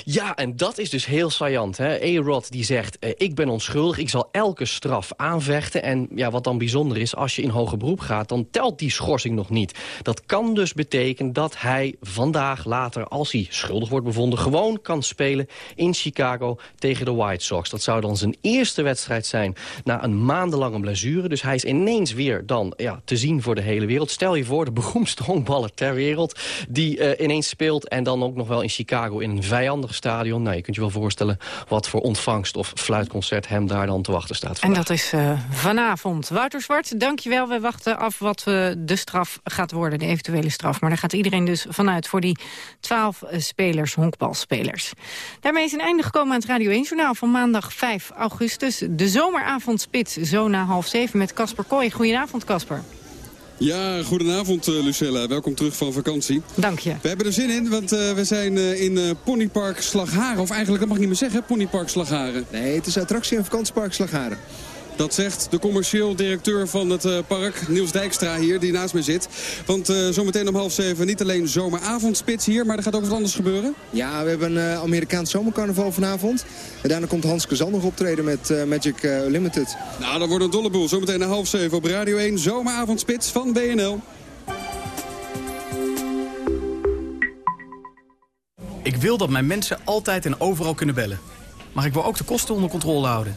Ja, en dat is dus heel saillant. hè. A-Rod die zegt, eh, ik ben onschuldig, ik zal elke straf aanvechten. En ja, wat dan bijzonder is, als je in hoger beroep gaat... dan telt die schorsing nog niet. Dat kan dus betekenen dat hij vandaag later, als hij schuldig wordt bevonden... gewoon kan spelen in Chicago tegen de White Sox. Dat zou dan zijn eerste wedstrijd zijn na een maandenlange blessure. Dus hij is ineens weer dan ja, te zien voor de hele wereld. Stel je voor, de beroemdste honkballer ter wereld... die eh, ineens speelt en dan ook nog wel in Chicago in een vijandig stadion. Nou, je kunt je wel voorstellen wat voor ontvangst of fluitconcert hem daar dan te wachten staat. En dat is eh, vanavond. Wouter Zwart, dankjewel. We wachten af wat eh, de straf gaat worden, de eventuele straf. Maar daar gaat iedereen dus vanuit voor die twaalf spelers, honkbalspelers. Daarmee is een einde gekomen aan het Radio 1-journaal van maandag 5 augustus. De zomeravondspits, zo na half zeven met Casper Kooi. Goedenavond, Casper. Ja, goedenavond eh, Lucella. Welkom terug van vakantie. Dank je. We hebben er zin in, want eh, we zijn eh, in eh, Ponypark Slagharen. Of eigenlijk, dat mag ik niet meer zeggen, Ponypark Slagharen. Nee, het is attractie- en vakantiepark Slagharen. Dat zegt de commercieel directeur van het eh, park, Niels Dijkstra hier, die naast mij zit. Want eh, zometeen om half zeven niet alleen zomeravondspits hier, maar er gaat ook wat anders gebeuren. Ja, we hebben een eh, Amerikaans zomercarnaval vanavond. En daarna komt Hans Kazan nog optreden met eh, Magic eh, Limited. Nou, dat wordt een dolle boel. Zometeen om half zeven op Radio 1, zomeravondspits van BNL. Ik wil dat mijn mensen altijd en overal kunnen bellen. Maar ik wil ook de kosten onder controle houden.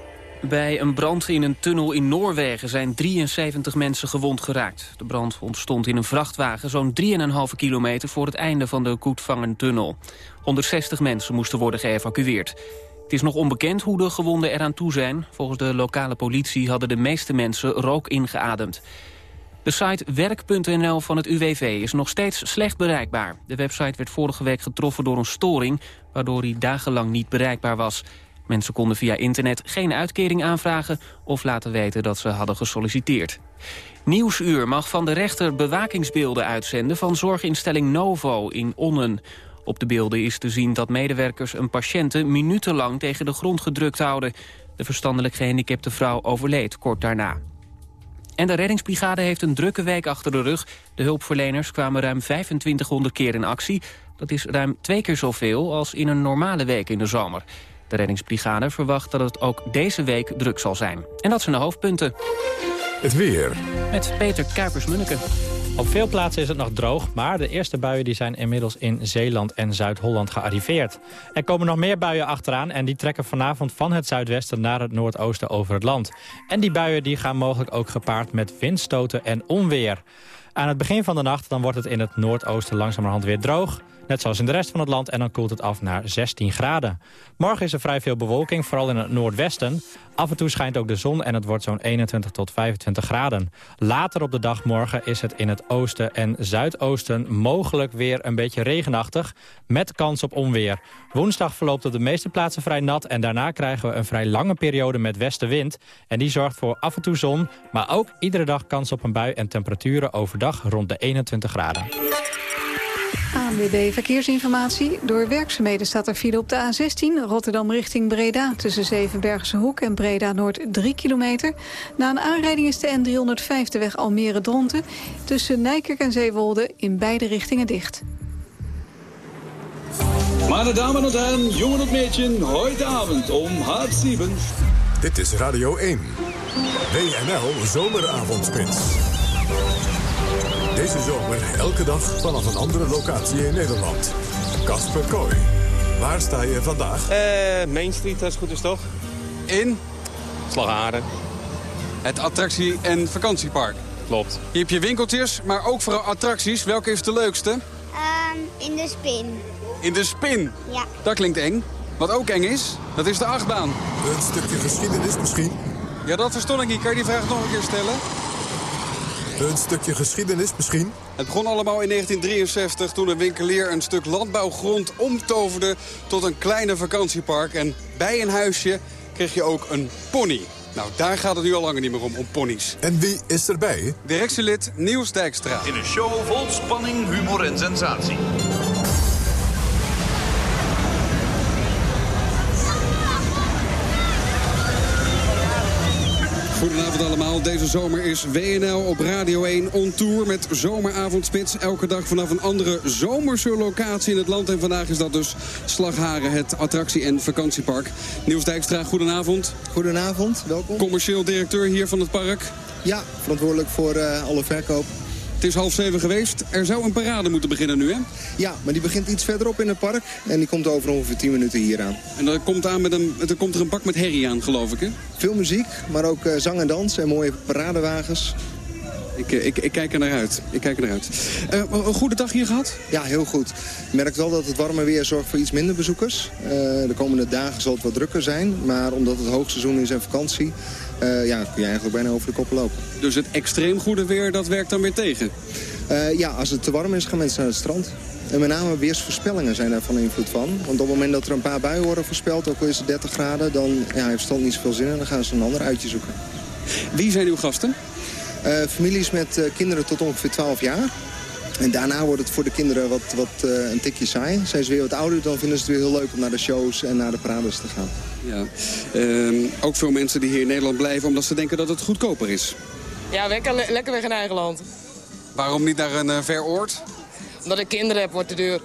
Bij een brand in een tunnel in Noorwegen zijn 73 mensen gewond geraakt. De brand ontstond in een vrachtwagen zo'n 3,5 kilometer voor het einde van de Koetvangen-tunnel. 160 mensen moesten worden geëvacueerd. Het is nog onbekend hoe de gewonden eraan toe zijn. Volgens de lokale politie hadden de meeste mensen rook ingeademd. De site werk.nl van het UWV is nog steeds slecht bereikbaar. De website werd vorige week getroffen door een storing... waardoor hij dagenlang niet bereikbaar was. Mensen konden via internet geen uitkering aanvragen... of laten weten dat ze hadden gesolliciteerd. Nieuwsuur mag van de rechter bewakingsbeelden uitzenden... van zorginstelling Novo in Onnen. Op de beelden is te zien dat medewerkers een patiënte... minutenlang tegen de grond gedrukt houden. De verstandelijk gehandicapte vrouw overleed kort daarna. En de reddingsbrigade heeft een drukke week achter de rug. De hulpverleners kwamen ruim 2500 keer in actie. Dat is ruim twee keer zoveel als in een normale week in de zomer. De reddingsbrigade verwacht dat het ook deze week druk zal zijn. En dat zijn de hoofdpunten. Het weer. Met Peter Kuipers-Munneke. Op veel plaatsen is het nog droog, maar de eerste buien die zijn inmiddels in Zeeland en Zuid-Holland gearriveerd. Er komen nog meer buien achteraan en die trekken vanavond van het zuidwesten naar het noordoosten over het land. En die buien die gaan mogelijk ook gepaard met windstoten en onweer. Aan het begin van de nacht dan wordt het in het noordoosten langzamerhand weer droog. Net zoals in de rest van het land en dan koelt het af naar 16 graden. Morgen is er vrij veel bewolking, vooral in het noordwesten. Af en toe schijnt ook de zon en het wordt zo'n 21 tot 25 graden. Later op de dag morgen is het in het oosten en zuidoosten mogelijk weer een beetje regenachtig... met kans op onweer. Woensdag verloopt op de meeste plaatsen vrij nat... en daarna krijgen we een vrij lange periode met westenwind. En die zorgt voor af en toe zon, maar ook iedere dag kans op een bui... en temperaturen overdag rond de 21 graden. ANWB Verkeersinformatie. Door werkzaamheden staat er file op de A16 Rotterdam richting Breda... tussen Zevenbergse Hoek en Breda Noord 3 kilometer. Na een aanrijding is de N305 de weg Almere-Dronten... tussen Nijkerk en Zeewolde in beide richtingen dicht. Meine Damen und Herren, Jungen und Mädchen, heute Abend um halb sieben. Dit is Radio 1. WNL Zomeravondspits. Deze zomer elke dag vanaf een andere locatie in Nederland. Kasper Kooi. Waar sta je vandaag? Eh, Main Street, als het goed is toch? In? Slagharen. Het attractie- en vakantiepark. Klopt. Hier heb je winkeltjes, maar ook vooral attracties. Welke is de leukste? Ehm, in de spin. In de spin. Ja. Dat klinkt eng. Wat ook eng is, dat is de achtbaan. Een stukje geschiedenis misschien? Ja, dat verstond ik niet. Kan je die vraag nog een keer stellen? Een stukje geschiedenis misschien? Het begon allemaal in 1963 toen een winkelier een stuk landbouwgrond omtoverde tot een kleine vakantiepark. En bij een huisje kreeg je ook een pony. Nou, daar gaat het nu al langer niet meer om, om ponies. En wie is erbij? Directielid Niels Dijkstra. In een show vol spanning, humor en sensatie. Goedenavond allemaal. Deze zomer is WNL op Radio 1 on tour met zomeravondspits. Elke dag vanaf een andere zomerse locatie in het land. En vandaag is dat dus Slagharen, het attractie- en vakantiepark. Niels Dijkstra, goedenavond. Goedenavond, welkom. Commercieel directeur hier van het park. Ja, verantwoordelijk voor uh, alle verkoop. Het is half zeven geweest. Er zou een parade moeten beginnen nu, hè? Ja, maar die begint iets verderop in het park. En die komt over ongeveer 10 minuten hier aan. En er komt, aan met een, er komt er een bak met herrie aan, geloof ik, hè? Veel muziek, maar ook uh, zang en dans en mooie paradewagens. Ik, ik, ik, kijk er naar uit. Ik kijk er naar uit. Uh, een goede dag hier gehad? Ja, heel goed. Je merkt wel dat het warme weer zorgt voor iets minder bezoekers. Uh, de komende dagen zal het wat drukker zijn. Maar omdat het hoogseizoen is en vakantie... Uh, ja, kun je eigenlijk bijna over de kop lopen. Dus het extreem goede weer, dat werkt dan weer tegen? Uh, ja, als het te warm is, gaan mensen naar het strand. En met name weersvoorspellingen zijn daar van invloed van. Want op het moment dat er een paar buien worden voorspeld, ook al is het 30 graden... dan ja, heeft het niet zoveel zin en dan gaan ze een ander uitje zoeken. Wie zijn uw gasten? Uh, families met kinderen tot ongeveer 12 jaar. En daarna wordt het voor de kinderen wat, wat een tikje saai. Zijn ze weer wat ouder, dan vinden ze het weer heel leuk om naar de shows en naar de parades te gaan. Ja. Ehm, ook veel mensen die hier in Nederland blijven omdat ze denken dat het goedkoper is. Ja, lekker, lekker weg in eigen land. Waarom niet naar een uh, ver oord? Omdat ik kinderen heb, wordt te duur.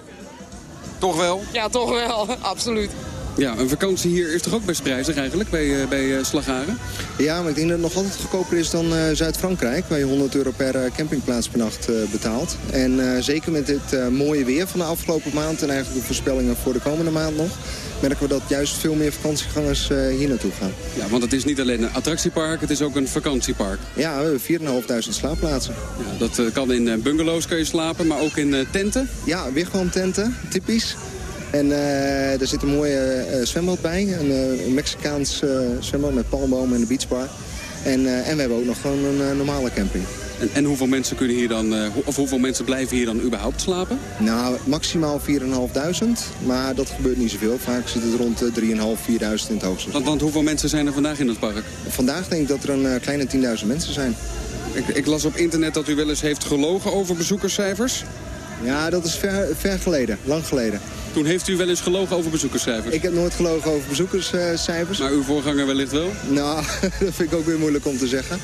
Toch wel? Ja, toch wel. (laughs) Absoluut. Ja, een vakantie hier is toch ook best prijzig eigenlijk bij, uh, bij uh, Slagaren? Ja, maar ik denk dat het nog altijd goedkoper is dan uh, Zuid-Frankrijk... waar je 100 euro per campingplaats per nacht betaalt. En zeker met dit mooie weer van de afgelopen maand... en eigenlijk de voorspellingen voor de komende maand nog... merken we dat juist veel meer vakantiegangers hier naartoe gaan. Ja, want het is niet alleen een attractiepark, het is ook een vakantiepark. Ja, we hebben 4.500 slaapplaatsen. Ja, dat kan in bungalows kan je slapen, maar ook in tenten? Ja, tenten, typisch. En uh, er zit een mooie uh, zwembad bij. Een, een Mexicaans zwembad met palmbomen en een beachbar. En, en we hebben ook nog gewoon een normale camping. En, en, hoeveel mensen kunnen hier dan, of hoeveel mensen blijven hier dan überhaupt slapen? Nou, maximaal 4.500. Maar dat gebeurt niet zoveel. Vaak zit het rond 3.500, 4.000 in het hoogste. Want, want, hoeveel mensen zijn er vandaag in het park? Vandaag denk ik dat er een kleine 10.000 mensen zijn. Ik, ik, las op internet dat u wel eens heeft gelogen over bezoekerscijfers. Ja, dat is ver, ver geleden, lang geleden. Toen heeft u wel eens gelogen over bezoekerscijfers? Ik heb nooit gelogen over bezoekerscijfers. Maar uw voorganger wellicht wel? Nou, (laughs) dat vind ik ook weer moeilijk om te zeggen.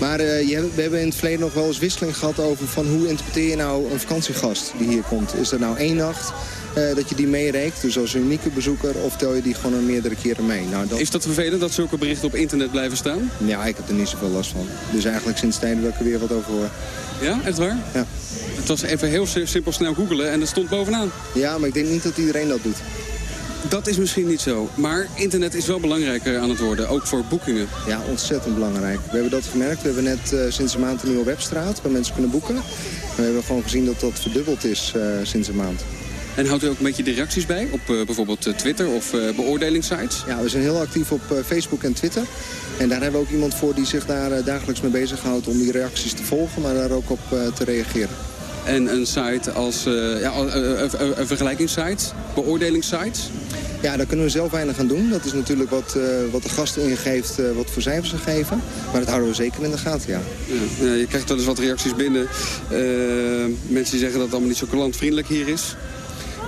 Maar uh, je, we hebben in het verleden nog wel eens wisseling gehad over van hoe interpreteer je nou een vakantiegast die hier komt. Is dat nou één nacht? Uh, dat je die meereikt, dus als unieke bezoeker, of tel je die gewoon een meerdere keren mee? Nou, dat... Is dat vervelend dat zulke berichten op internet blijven staan? Ja, ik heb er niet zoveel last van. Dus eigenlijk sinds tijden dat ik er weer wat over hoor. Ja, echt waar? Ja. Het was even heel simpel snel googelen en dat stond bovenaan. Ja, maar ik denk niet dat iedereen dat doet. Dat is misschien niet zo. Maar internet is wel belangrijker aan het worden, ook voor boekingen. Ja, ontzettend belangrijk. We hebben dat gemerkt. We hebben net uh, sinds een maand een nieuwe webstraat waar mensen kunnen boeken. We hebben gewoon gezien dat dat verdubbeld is uh, sinds een maand. En houdt u ook een beetje de reacties bij op uh, bijvoorbeeld Twitter of beoordelingssites? Ja, we zijn heel actief op Facebook en Twitter. En daar hebben we ook iemand voor die zich daar dagelijks mee bezighoudt om die reacties te volgen, maar daar ook op te reageren. En een site als uh, ja, een, een vergelijkingssite, beoordelingssites? Ja, daar kunnen we zelf weinig aan doen. Dat is natuurlijk wat, uh, wat de gasten ingeeft, uh, wat voor cijfers ze geven. Maar dat houden we zeker in de gaten, ja. ja je krijgt wel eens wat reacties binnen. mensen die zeggen dat het allemaal niet zo klantvriendelijk hier is.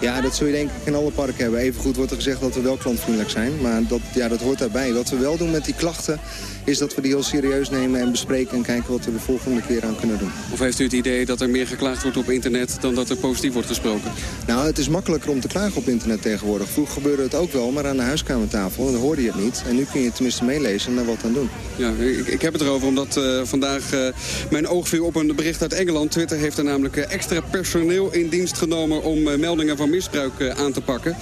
Ja, dat zul je denk ik in alle parken hebben. Evengoed wordt er gezegd dat we wel klantvriendelijk zijn. Maar dat, ja, dat hoort daarbij. Wat we wel doen met die klachten is dat we die heel serieus nemen en bespreken... en kijken wat we de volgende keer aan kunnen doen. Of heeft u het idee dat er meer geklaagd wordt op internet dan dat er positief wordt gesproken? Nou, het is makkelijker om te klagen op internet tegenwoordig. Vroeger gebeurde het ook wel, maar aan de huiskamertafel. Dan hoorde je het niet. En nu kun je tenminste meelezen en daar wat aan doen. Ja, ik, ik heb het erover omdat uh, vandaag uh, mijn oog viel op een bericht uit Engeland. Twitter heeft er namelijk uh, extra personeel in dienst genomen... om meldingen van misbruik aan te pakken.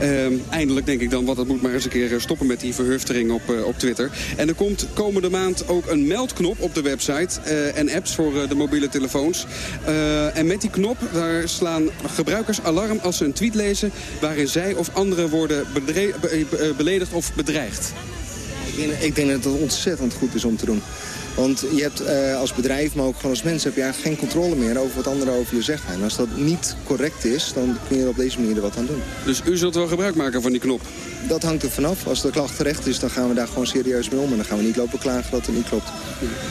Ehm, eindelijk denk ik dan, want het moet maar eens een keer stoppen met die verhuftering op, op Twitter. En er komt komende maand ook een meldknop op de website uh, en apps voor uh, de mobiele telefoons. Uh, en met die knop daar slaan gebruikers alarm als ze een tweet lezen... waarin zij of anderen worden be beledigd of bedreigd. Ik ik denk dat het ontzettend goed is om te doen. Want je hebt uh, als bedrijf, maar ook gewoon als mens... heb je eigenlijk geen controle meer over wat anderen over je zeggen. En als dat niet correct is, dan kun je er op deze manier er wat aan doen. Dus u zult wel gebruik maken van die knop? Dat hangt er vanaf. Als de klacht terecht is, dan gaan we daar gewoon serieus mee om. En dan gaan we niet lopen klagen dat het niet klopt.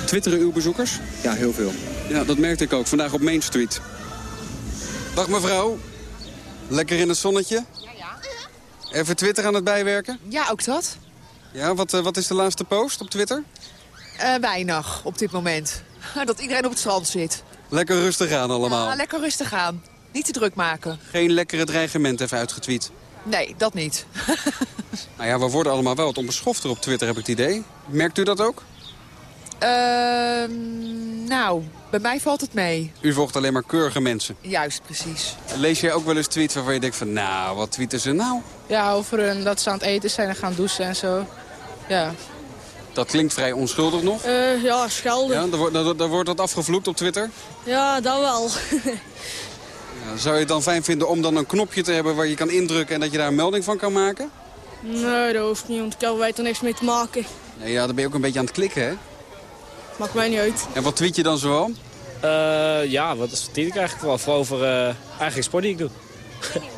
Twitteren uw bezoekers? Ja, heel veel. Ja, dat merkte ik ook. Vandaag op Main Street. Dag mevrouw. Lekker in het zonnetje? Ja, ja. Even Twitter aan het bijwerken? Ja, ook dat. Ja, wat, uh, wat is de laatste post op Twitter? Uh, weinig op dit moment. (laughs) Dat iedereen op het strand zit. Lekker rustig aan allemaal. Ja, lekker rustig aan. Niet te druk maken. Geen lekkere dreigement even uitgetweet? Nee, dat niet. (laughs) nou ja, we worden allemaal wel wat onbeschofter op Twitter, heb ik het idee. Merkt u dat ook? Uh, nou, bij mij valt het mee. U volgt alleen maar keurige mensen? Juist, precies. Lees jij ook wel eens tweets waarvan je denkt van, nou, wat tweeten ze nou? Ja, over hun, dat ze aan het eten zijn en gaan douchen en zo. Ja. Dat klinkt vrij onschuldig nog. Uh, ja, schelden. Ja, daar, daar, daar, wordt dat afgevloekt op Twitter? Ja, dat wel. (laughs) ja, zou je het dan fijn vinden om dan een knopje te hebben waar je kan indrukken... en dat je daar een melding van kan maken? Nee, dat hoeft niet, want ik heb er niks mee te maken. Nee, ja, dan ben je ook een beetje aan het klikken, hè? Maakt mij niet uit. En wat tweet je dan zoal? Uh, ja, wat tweet ik eigenlijk wel? Vooral over uh, eigenlijk sport die ik doe.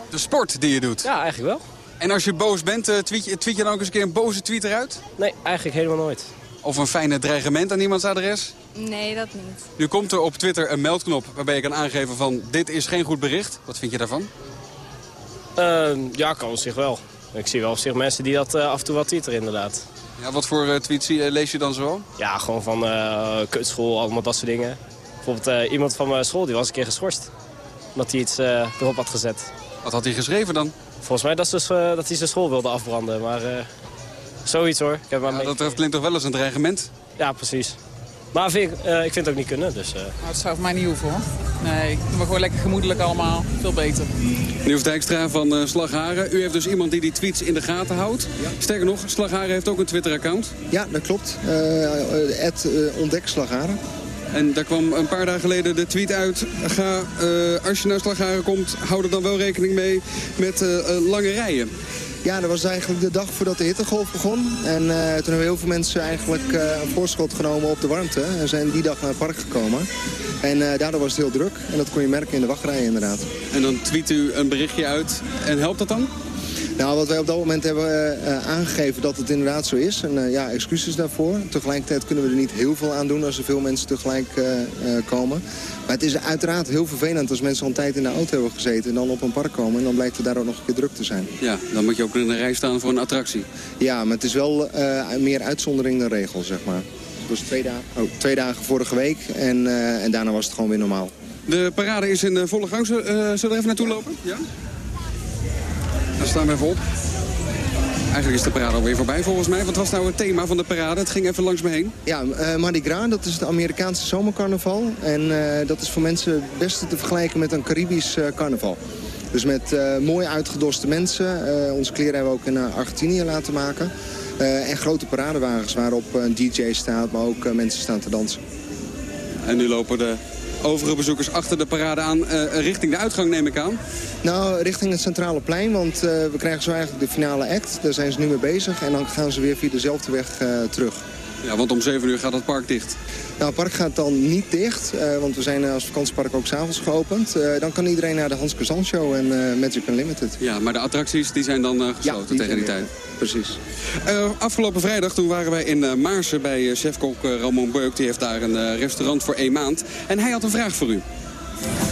De sport die je doet? Ja, eigenlijk wel. En als je boos bent, tweet je, tweet je dan ook eens een keer een boze tweet eruit? Nee, eigenlijk helemaal nooit. Of een fijne dreigement aan iemands adres? Nee, dat niet. Nu komt er op Twitter een meldknop waarbij je kan aangeven van dit is geen goed bericht. Wat vind je daarvan? Ehm, ja, kan op zich wel. Ik zie wel op zich mensen die dat eh, af en toe wat twitteren inderdaad. Ja, wat voor uh, tweets eh, lees je dan zo? Ja, gewoon van eh kutschool, allemaal dat soort dingen. Bijvoorbeeld eh, iemand van mijn school die was een keer geschorst. Omdat hij iets eh, erop had gezet. Wat had hij geschreven dan? Volgens mij dat, ze, dus, eh, dat hij zijn school wilde afbranden. Maar eh, zoiets hoor. Ik heb maar Ja, dat, klinkt toch wel als een dreigement? Ja, precies. Maar vind ik, eh, ik vind het ook niet kunnen. Dus, eh. Nou, het zou voor mij niet hoeven hoor. Nee, maar gewoon lekker gemoedelijk allemaal. Veel beter. Meneer Dijkstra van eh, Slagharen, u heeft dus iemand die die tweets in de gaten houdt. Sterker nog, Slagharen heeft ook een Twitter-account. Ja, dat klopt. Uh, ontdekslagharen. En daar kwam een paar dagen geleden de tweet uit. Ga, uh, als je naar Slagharen komt, hou er dan wel rekening mee met uh, lange rijen. Ja, dat was eigenlijk de dag voordat de hittegolf begon. En uh, toen hebben heel veel mensen eigenlijk een voorschot genomen op de warmte. En zijn die dag naar het park gekomen. En daardoor was het heel druk. En dat kon je merken in de wachtrijen inderdaad. En dan tweet u een berichtje uit. En helpt dat dan? Nou, wat wij op dat moment hebben uh, aangegeven dat het inderdaad zo is. En uh, ja, excuses daarvoor. Tegelijkertijd kunnen we er niet heel veel aan doen als er veel mensen tegelijk uh, komen. Maar het is uiteraard heel vervelend als mensen al een tijd in de auto hebben gezeten... en dan op een park komen en dan blijkt het daar ook nog een keer druk te zijn. Ja, dan moet je ook in de rij staan voor een attractie. Ja, maar het is wel meer uitzondering dan regel, zeg maar. Dus twee dagen, oh, twee dagen vorige week en, en daarna was het gewoon weer normaal. De parade is in volle gang. Zullen we er even naartoe lopen? Ja? Dan staan we even op. Eigenlijk is de parade alweer voorbij volgens mij. Wat was nou het thema van de parade? Het ging even langs me heen. Ja, uh, Mardi Gras, dat is het Amerikaanse zomercarnaval. En uh, dat is voor mensen het beste te vergelijken met een Caribisch uh, carnaval. Dus met mooi uitgedoste mensen. onze kleren hebben we ook in Argentinië laten maken. en grote paradewagens waarop een DJ staat, maar ook mensen staan te dansen. En nu lopen de overige bezoekers achter de parade aan uh, richting de uitgang, neem ik aan? Nou, richting het Centrale Plein, want uh, we krijgen zo eigenlijk de finale act. Daar zijn ze nu mee bezig en dan gaan ze weer via dezelfde weg uh, terug. Ja, want om 7 uur gaat het park dicht. Nou, het park gaat dan niet dicht, want we zijn als vakantiepark ook s'avonds geopend. dan kan iedereen naar de Hans Kazan Show en Magic Unlimited. Ja, maar de attracties die zijn dan gesloten ja, tegen die tijd. Precies. Uh, afgelopen vrijdag toen waren wij in Maarsen bij chefkok Ramon Beuk. Die heeft daar een restaurant voor één maand. En hij had een vraag voor u.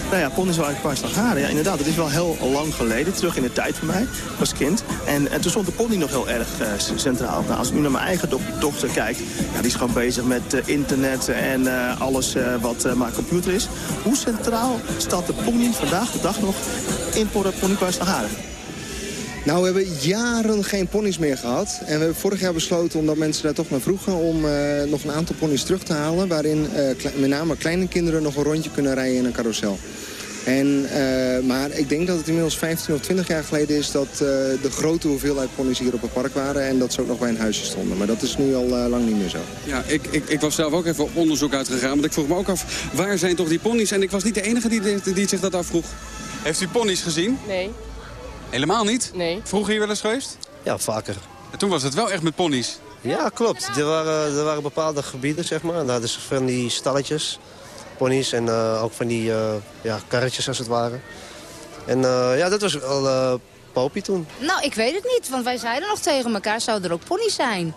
Nou ja, Pon is wel uit. Ja, inderdaad, het is wel heel lang geleden. Terug in de tijd voor mij, als kind. En, en toen stond de pony nog heel erg uh, centraal. Nou, als ik nu naar mijn eigen do dochter kijk... Ja, die is gewoon bezig met uh, internet en uh, alles wat maar computer is. Hoe centraal staat de pony vandaag de dag nog in Pony Paarslagaren? Nou, we hebben jaren geen ponies meer gehad. En we hebben vorig jaar besloten, omdat mensen daar toch naar vroegen... om uh, nog een aantal ponies terug te halen... waarin uh, met name kleine kinderen nog een rondje kunnen rijden in een carousel. En, uh, maar ik denk dat het inmiddels 15 of 20 jaar geleden is... dat de grote hoeveelheid ponies hier op het park waren... en dat ze ook nog bij een huisje stonden. Maar dat is nu al lang niet meer zo. Ja, ik, ik, ik was zelf ook even op onderzoek uitgegaan. Want ik vroeg me ook af, waar zijn toch die ponies? En ik was niet de enige die, die, die zich dat afvroeg. Heeft u ponies gezien? Nee. Helemaal niet? Nee. Vroeger hier wel eens geweest? Ja, vaker. En toen was het wel echt met ponies? Ja, klopt. Er waren, er waren bepaalde gebieden, zeg maar. Daar hadden ze van die stalletjes, ponies en uh, ook van die uh, ja, karretjes als het ware. En uh, ja, dat was wel popie toen. Nou, ik weet het niet, want wij zeiden nog tegen elkaar, zouden er ook ponies zijn?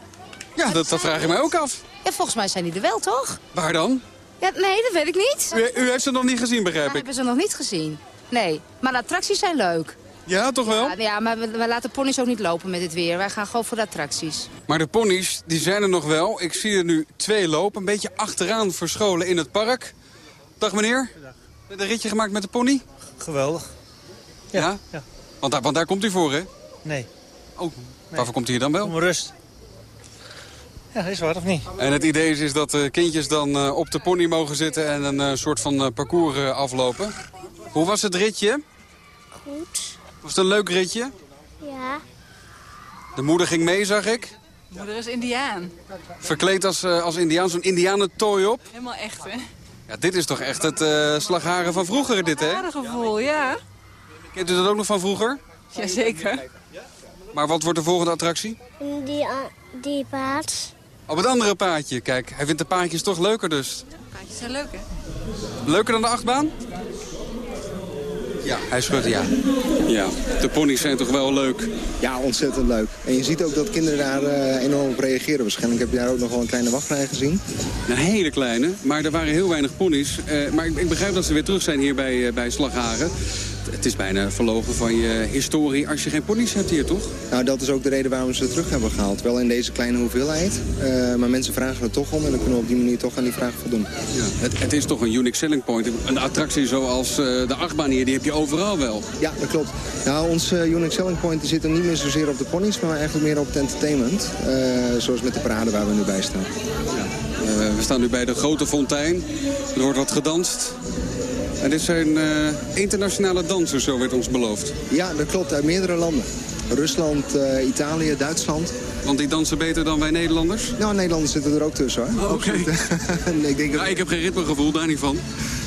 Ja, dat, dat vraag ik mij ook af. Ja, volgens mij zijn die er wel, toch? Waar dan? Ja, nee, dat weet ik niet. U, u heeft ze nog niet gezien, begrijp ik? We hebben ze nog niet gezien. Nee, maar de attracties zijn leuk. Ja, toch wel? Ja, ja maar we, we, laten ponies ook niet lopen met het weer. Wij gaan gewoon voor de attracties. Maar de ponies, die zijn er nog wel. Ik zie er nu twee lopen, een beetje achteraan verscholen in het park. Dag meneer. Dag. Een ritje gemaakt met de pony? Geweldig. Ja? ja? ja. Want, daar, want daar komt u voor, hè? Nee. Oh, nee. waarvoor komt hier dan wel? Om rust. Ja, is waar of niet? En het idee is, is dat uh, kindjes dan uh, op de pony mogen zitten en een uh, soort van parcours aflopen. Hoe was het ritje? Goed. Was het een leuk ritje? Ja. De moeder ging mee, zag ik. De moeder is indiaan. Verkleed als, uh, als indiaan, zo'n indianentooi op. Helemaal echt, hè? Ja, dit is toch echt het uh, slagharen van vroeger, dit, hè? gevoel, ja. Kent u dat ook nog van vroeger? Jazeker. Maar wat wordt de volgende attractie? Die, die paard. Op het andere paadje. Kijk, hij vindt de paadjes toch leuker dus. Ja, paadjes zijn leuk, hè? Leuker dan de achtbaan? Ja. Hij schudde ja. Ja, de ponies zijn toch wel leuk? Ja, ontzettend leuk. En je ziet ook dat kinderen daar eh, enorm op reageren. Waarschijnlijk heb je daar ook nog wel een kleine wachtrij gezien. Een hele kleine, maar er waren heel weinig ponies. Eh, maar ik, ik begrijp dat ze weer terug zijn hier bij, eh, bij Slagharen. Het is bijna verlogen van je historie als je geen ponies hebt hier, toch? Nou, dat is ook de reden waarom we ze terug hebben gehaald. Wel in deze kleine hoeveelheid. Eh, maar mensen vragen er toch om en dan kunnen we op die manier toch aan die vraag voldoen. Ja. Het, het is toch een unique selling point. Een attractie zoals eh, de achtbaan hier, die heb je overal wel. Ja, dat klopt. Nou, ons eh, unique selling point zit er niet meer zozeer op de ponies, maar eigenlijk meer op het entertainment. Zoals met de parade waar we nu bij staan. Eh, we staan nu bij de grote fontein. Er wordt wat gedanst. En dit zijn eh, internationale dansers, zo werd ons beloofd. Ja, dat klopt. Uit meerdere landen. Rusland, eh, Italië, Duitsland. Want die dansen beter dan wij Nederlanders? Nou, Nederlanders zitten er ook tussen hoor. Oké. (laughs) ik, denk ja, ik heb geen ritmegevoel, daar niet van.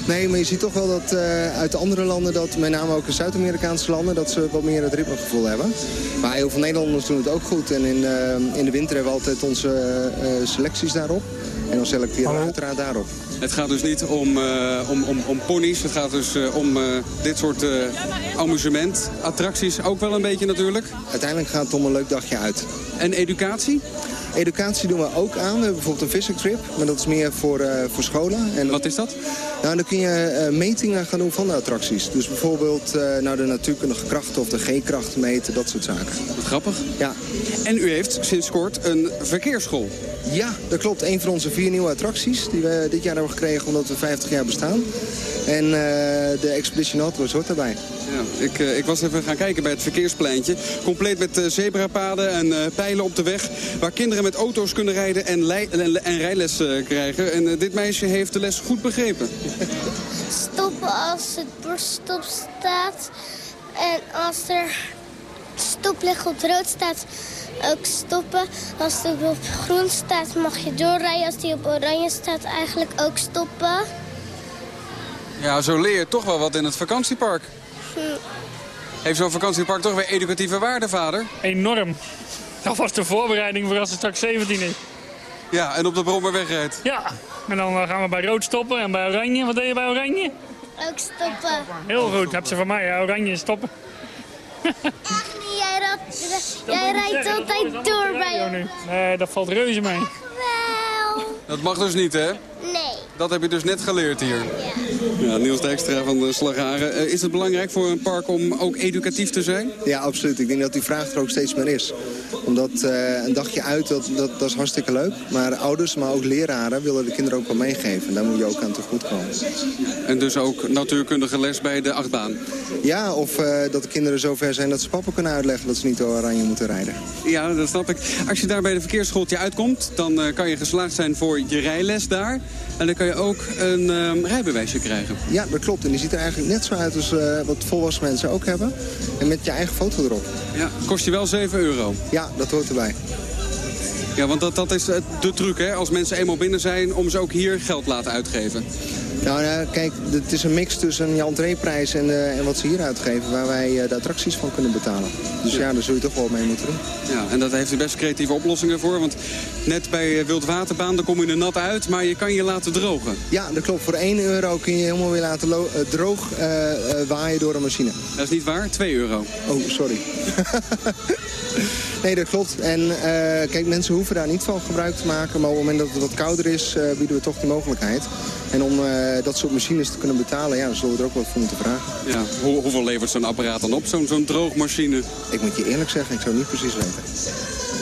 Nee, maar je ziet toch wel dat eh, uit de andere landen, dat, met name ook in Zuid-Amerikaanse landen, dat ze wat meer het ritmegevoel hebben. Maar heel veel Nederlanders doen het ook goed. En in, in de winter hebben we altijd onze eh, selecties daarop. En dan selecteren we uiteraard daarop. Het gaat dus niet om, eh, om, om, om ponies. Het gaat dus eh, om eh, dit soort amusement. Attracties ook wel een beetje natuurlijk. Uiteindelijk gaat het om een leuk dagje uit. En educatie? Educatie doen we ook aan. We hebben bijvoorbeeld een vision trip, maar dat is meer voor, eh, voor scholen. En Wat is dat? Nou, dan kun je eh, metingen gaan doen van de attracties. Dus bijvoorbeeld eh, nou, de natuurkundige krachten of de G-kracht meten, dat soort zaken. Wat grappig. Ja. En u heeft sinds kort een verkeersschool. Ja, dat klopt. Een van onze vier nieuwe attracties die we dit jaar hebben gekregen omdat we 50 jaar bestaan. En de Expedition Nautilus hoort daarbij. Ja, ik, eh, ik was even gaan kijken bij het verkeerspleintje. Compleet met eh, zebrapaden en eh, pijlen op de weg. Waar kinderen met auto's kunnen rijden en, en, en rijles krijgen. En dit meisje heeft de les goed begrepen. Stoppen als het bord stop staat. En als er stoplicht op rood staat, ook stoppen. Als het op groen staat, mag je doorrijden. Als die op oranje staat, eigenlijk ook stoppen. Ja, zo leer je toch wel wat in het vakantiepark. Hm. Heeft zo'n vakantiepark toch weer educatieve waarde, vader? Enorm. Dat was de voorbereiding voor als het straks 17 is. Ja, en op de brommer wegrijdt. Ja, en dan eh, gaan we bij rood stoppen en bij oranje. Wat deed je bij oranje? Ook stoppen. Heel goed, heb ze van mij. ja, Oranje stoppen. Jij, rijdt- jij rijdt altijd door bij nu. Nee, dat valt reuze mee. Wel. Dat mag dus niet, hè? Nee. Dat heb je dus net geleerd hier. Ja, Niels Dijkstra van de Slagharen. Eh, is het belangrijk voor een park om ook educatief te zijn? Ja, absoluut. Ik denk dat die vraag er ook steeds meer is. Omdat eh, een dagje uit, dat, dat, dat is hartstikke leuk. Maar ouders, maar ook leraren willen de kinderen ook wel meegeven. En daar moet je ook aan tegemoetkomen. En dus ook natuurkundige les bij de achtbaan. Ja, of eh, dat de kinderen zover zijn dat ze papa kunnen uitleggen dat ze niet door oranje moeten rijden. Ja, dat snap ik. Als je daar bij de verkeersschooltje uitkomt, dan kan je geslaagd zijn voor je rijles daar. En dan kan je ook een ehm, rijbewijsje krijgen. Ja, dat klopt. En die ziet er eigenlijk net zo uit als eh, wat volwassen mensen ook hebben. En met je eigen foto erop. Ja, kost je wel 7 euro. Ja, dat hoort erbij. Ja, want dat, dat is eh, de truc, hè? Als mensen eenmaal binnen zijn, om ze ook hier geld laten uitgeven. Nou, nou, kijk, het is een mix tussen je entreeprijs en, eh, en wat ze hier uitgeven... waar wij eh, de attracties van kunnen betalen. Dus ja, daar zul je toch wel mee moeten doen. Ja, en dat heeft u best creatieve oplossingen voor. Want net bij eh, Wildwaterbaan, daar kom je er nat uit, maar je kan je laten drogen. Ja, dat klopt. Voor 1 euro kun je helemaal weer laten droog waaien door een machine. Dat is niet waar, 2 euro. Oh, sorry. (laughs) nee, dat klopt. En kijk, mensen hoeven daar niet van gebruik te maken. Maar op het moment dat het wat kouder is, bieden we toch die mogelijkheid. En om eh, dat soort machines te kunnen betalen, ja, dan zullen we er ook wat voor moeten vragen. Ja, hoe- hoeveel levert zo'n apparaat dan op, zo'n zo'n droogmachine? Ik moet je eerlijk zeggen, ik zou niet precies weten.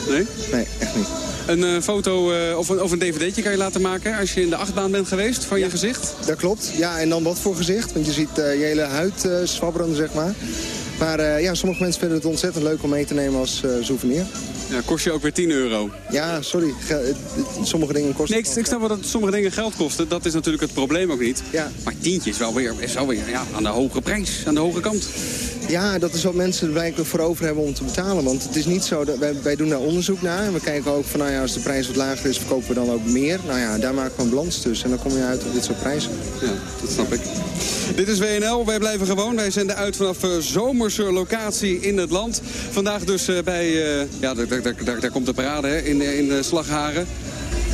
Nee? Nee, echt niet. Een eh, foto eh, of, een, of een dvd'tje kan je laten maken als je in de achtbaan bent geweest van je gezicht? Dat klopt. Ja, en dan wat voor gezicht. Want je ziet je hele huid zwabberen, zeg maar. Maar ja, sommige mensen vinden het ontzettend leuk om mee te nemen als souvenir. Ja, kost je ook weer 10 euro. Ja, sorry. Ge- sommige dingen kosten... Nee, ik, ik snap wel dat sommige dingen geld kosten. Dat is natuurlijk het probleem ook niet. Ja. Maar tientje is wel weer, is wel weer ja, aan de hoge prijs, aan de hoge kant. Ja, dat is wat mensen er eigenlijk voor over hebben om te betalen. Want het is niet zo, dat wij, doen daar onderzoek naar. En we kijken ook van, nou ja, als de prijs wat lager is, verkopen we dan ook meer. Nou ja, daar maken we een balans tussen. En dan kom je uit op dit soort prijzen. Ja, dat snap ik. Dit is WNL, wij blijven gewoon. Wij zenden uit vanaf eh, zomerse locatie in het land. Vandaag dus eh, bij, eh, ja, daar, daar, daar, daar komt de parade hè, in, in de Slagharen.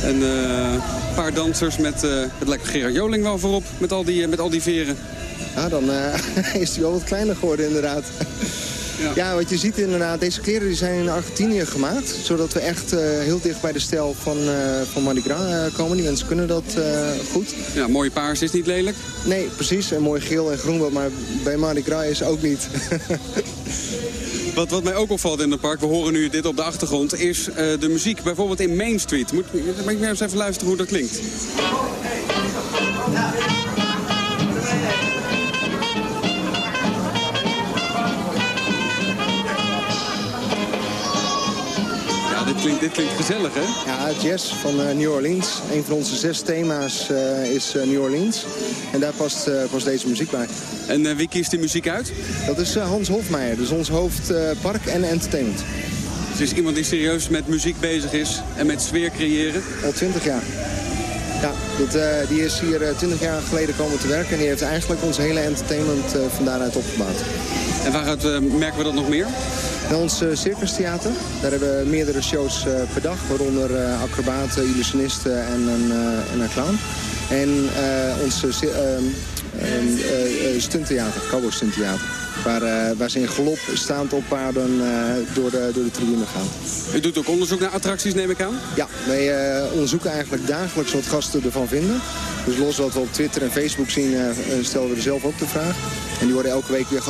En een paar dansers met, eh met lekker Gerard Joling wel voorop, met al die, met al die veren. Nou, dan eh, (laughs) is hij wel wat kleiner geworden inderdaad. Ja. ja. wat je ziet inderdaad, deze kleren die zijn in Argentinië gemaakt. Zodat we echt uh, heel dicht bij de stijl van, uh, van Mardi Gras komen. Die mensen kunnen dat goed. Ja, mooi paars is niet lelijk? Nee, precies. En mooi geel en groen, maar bij Mardi Gras is ook niet. (laughs) Wat, wat mij ook opvalt in het park, we horen nu dit op de achtergrond, is de muziek. Bijvoorbeeld in Main Street. Moet, moet ik nou eens even luisteren hoe dat klinkt. Klinkt, dit klinkt gezellig, hè? Ja, jazz van uh, New Orleans. Een van onze zes thema's uh, is uh, New Orleans. En daar past, past deze muziek bij. En wie kiest die muziek uit? Dat is Hans Hofmeijer, dus ons hoofd park en entertainment. Het is iemand die serieus met muziek bezig is en met sfeer creëren? Al twintig jaar. Ja, dat, die is hier twintig jaar geleden komen te werken. En die heeft eigenlijk ons hele entertainment van daaruit opgebouwd. En waaruit merken we dat nog meer? Ons circustheater. Daar hebben we meerdere shows per dag. Waaronder acrobaten, illusionisten en een, en een clown. En ons stunttheater, cowboy stunttheater. Waar, uh, waar ze in galop staand op paarden uh, door, de, door de tribune gaan. U doet ook onderzoek naar attracties, neem ik aan? Ja, wij uh, onderzoeken eigenlijk dagelijks wat gasten ervan vinden. Dus los wat we op Twitter en Facebook zien, stellen we er zelf ook de vraag. En die worden elke week weer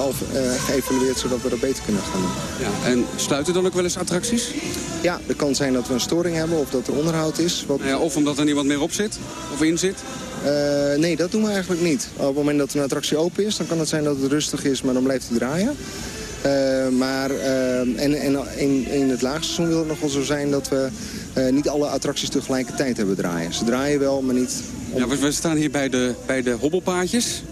geëvalueerd, zodat we dat beter kunnen gaan doen. Ja, en sluiten dan ook wel eens attracties? Ja, er kan zijn dat we een storing hebben of dat er onderhoud is. Wat... Nou ja, of omdat er niemand meer op zit of in zit? Uh, nee, dat doen we eigenlijk niet. Op het moment dat een attractie open is, dan kan het zijn dat het rustig is, maar dan blijft hij draaien. Uh, maar uh, en, en in, in het laagseizoen wil het nog wel zo zijn dat we niet alle attracties tegelijkertijd hebben draaien. Ze draaien wel, maar niet... Om... Ja, we staan hier bij de, bij de hobbelpaadjes.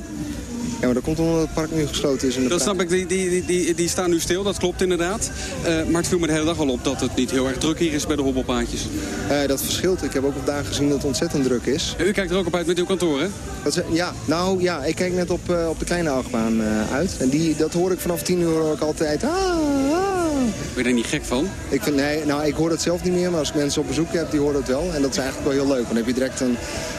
Ja, maar dat komt omdat het park nu gesloten is. In de dat snap ik, die, die, die, die staan nu stil, dat klopt inderdaad. Uh, maar het viel me de hele dag al op dat het niet heel erg druk hier is bij de hobbelpaadjes. Uh, dat verschilt. Ik heb ook op dagen gezien dat het ontzettend druk is. u kijkt er ook op uit met uw kantoor, hè? Dat, ja, nou ja, ik kijk net op, uh, op de kleine achtbaan uit. En die, dat hoor ik vanaf 10 uur ook altijd. Ah, ah. Ben je er niet gek van? Ik vind, nee, nou, ik hoor dat zelf niet meer, maar als ik mensen op bezoek heb, die horen het wel. En dat is eigenlijk wel heel leuk. Dan heb je direct een,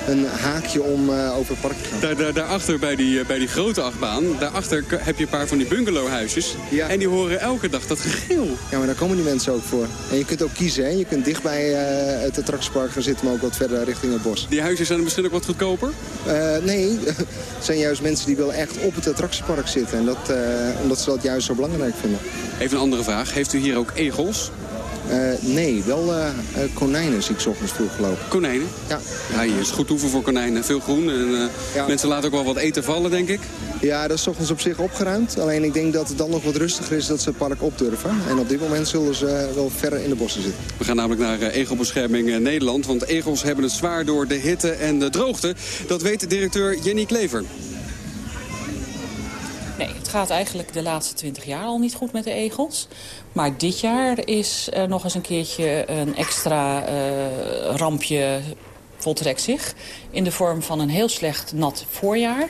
een haakje om over het park te gaan. Daar, daar, daarachter bij die, bij die grote achtbaan, daarachter heb je een paar van die bungalowhuisjes. Ja. En die horen elke dag dat gegil. Ja, maar daar komen die mensen ook voor. En je kunt ook kiezen, hè. Je kunt dicht bij uh, het attractiepark gaan zitten, maar ook wat verder richting het bos. Die huisjes zijn misschien ook wat goedkoper? Uh, nee, het (laughs) zijn juist mensen die wel echt op het attractiepark zitten. En dat, uh, omdat ze dat juist zo belangrijk vinden. Even een andere vraag. Heeft u hier ook egels? Uh, nee, wel uh, konijnen zie ik ochtends vroeg lopen. Konijnen? Ja. Ja, hier is goed hoeven voor konijnen. Veel groen en uh, ja. mensen laten ook wel wat eten vallen, denk ik. Ja, dat is ochtends op zich opgeruimd. Alleen ik denk dat het dan nog wat rustiger is dat ze het park opdurven. En op dit moment zullen ze wel verder in de bossen zitten. We gaan namelijk naar Egelbescherming Nederland. Want egels hebben het zwaar door de hitte en de droogte. Dat weet directeur Jenny Klever. Nee, het gaat eigenlijk de laatste twintig jaar al niet goed met de egels. Maar dit jaar is er nog eens een keertje een extra uh, rampje voltrekt zich. In de vorm van een heel slecht nat voorjaar.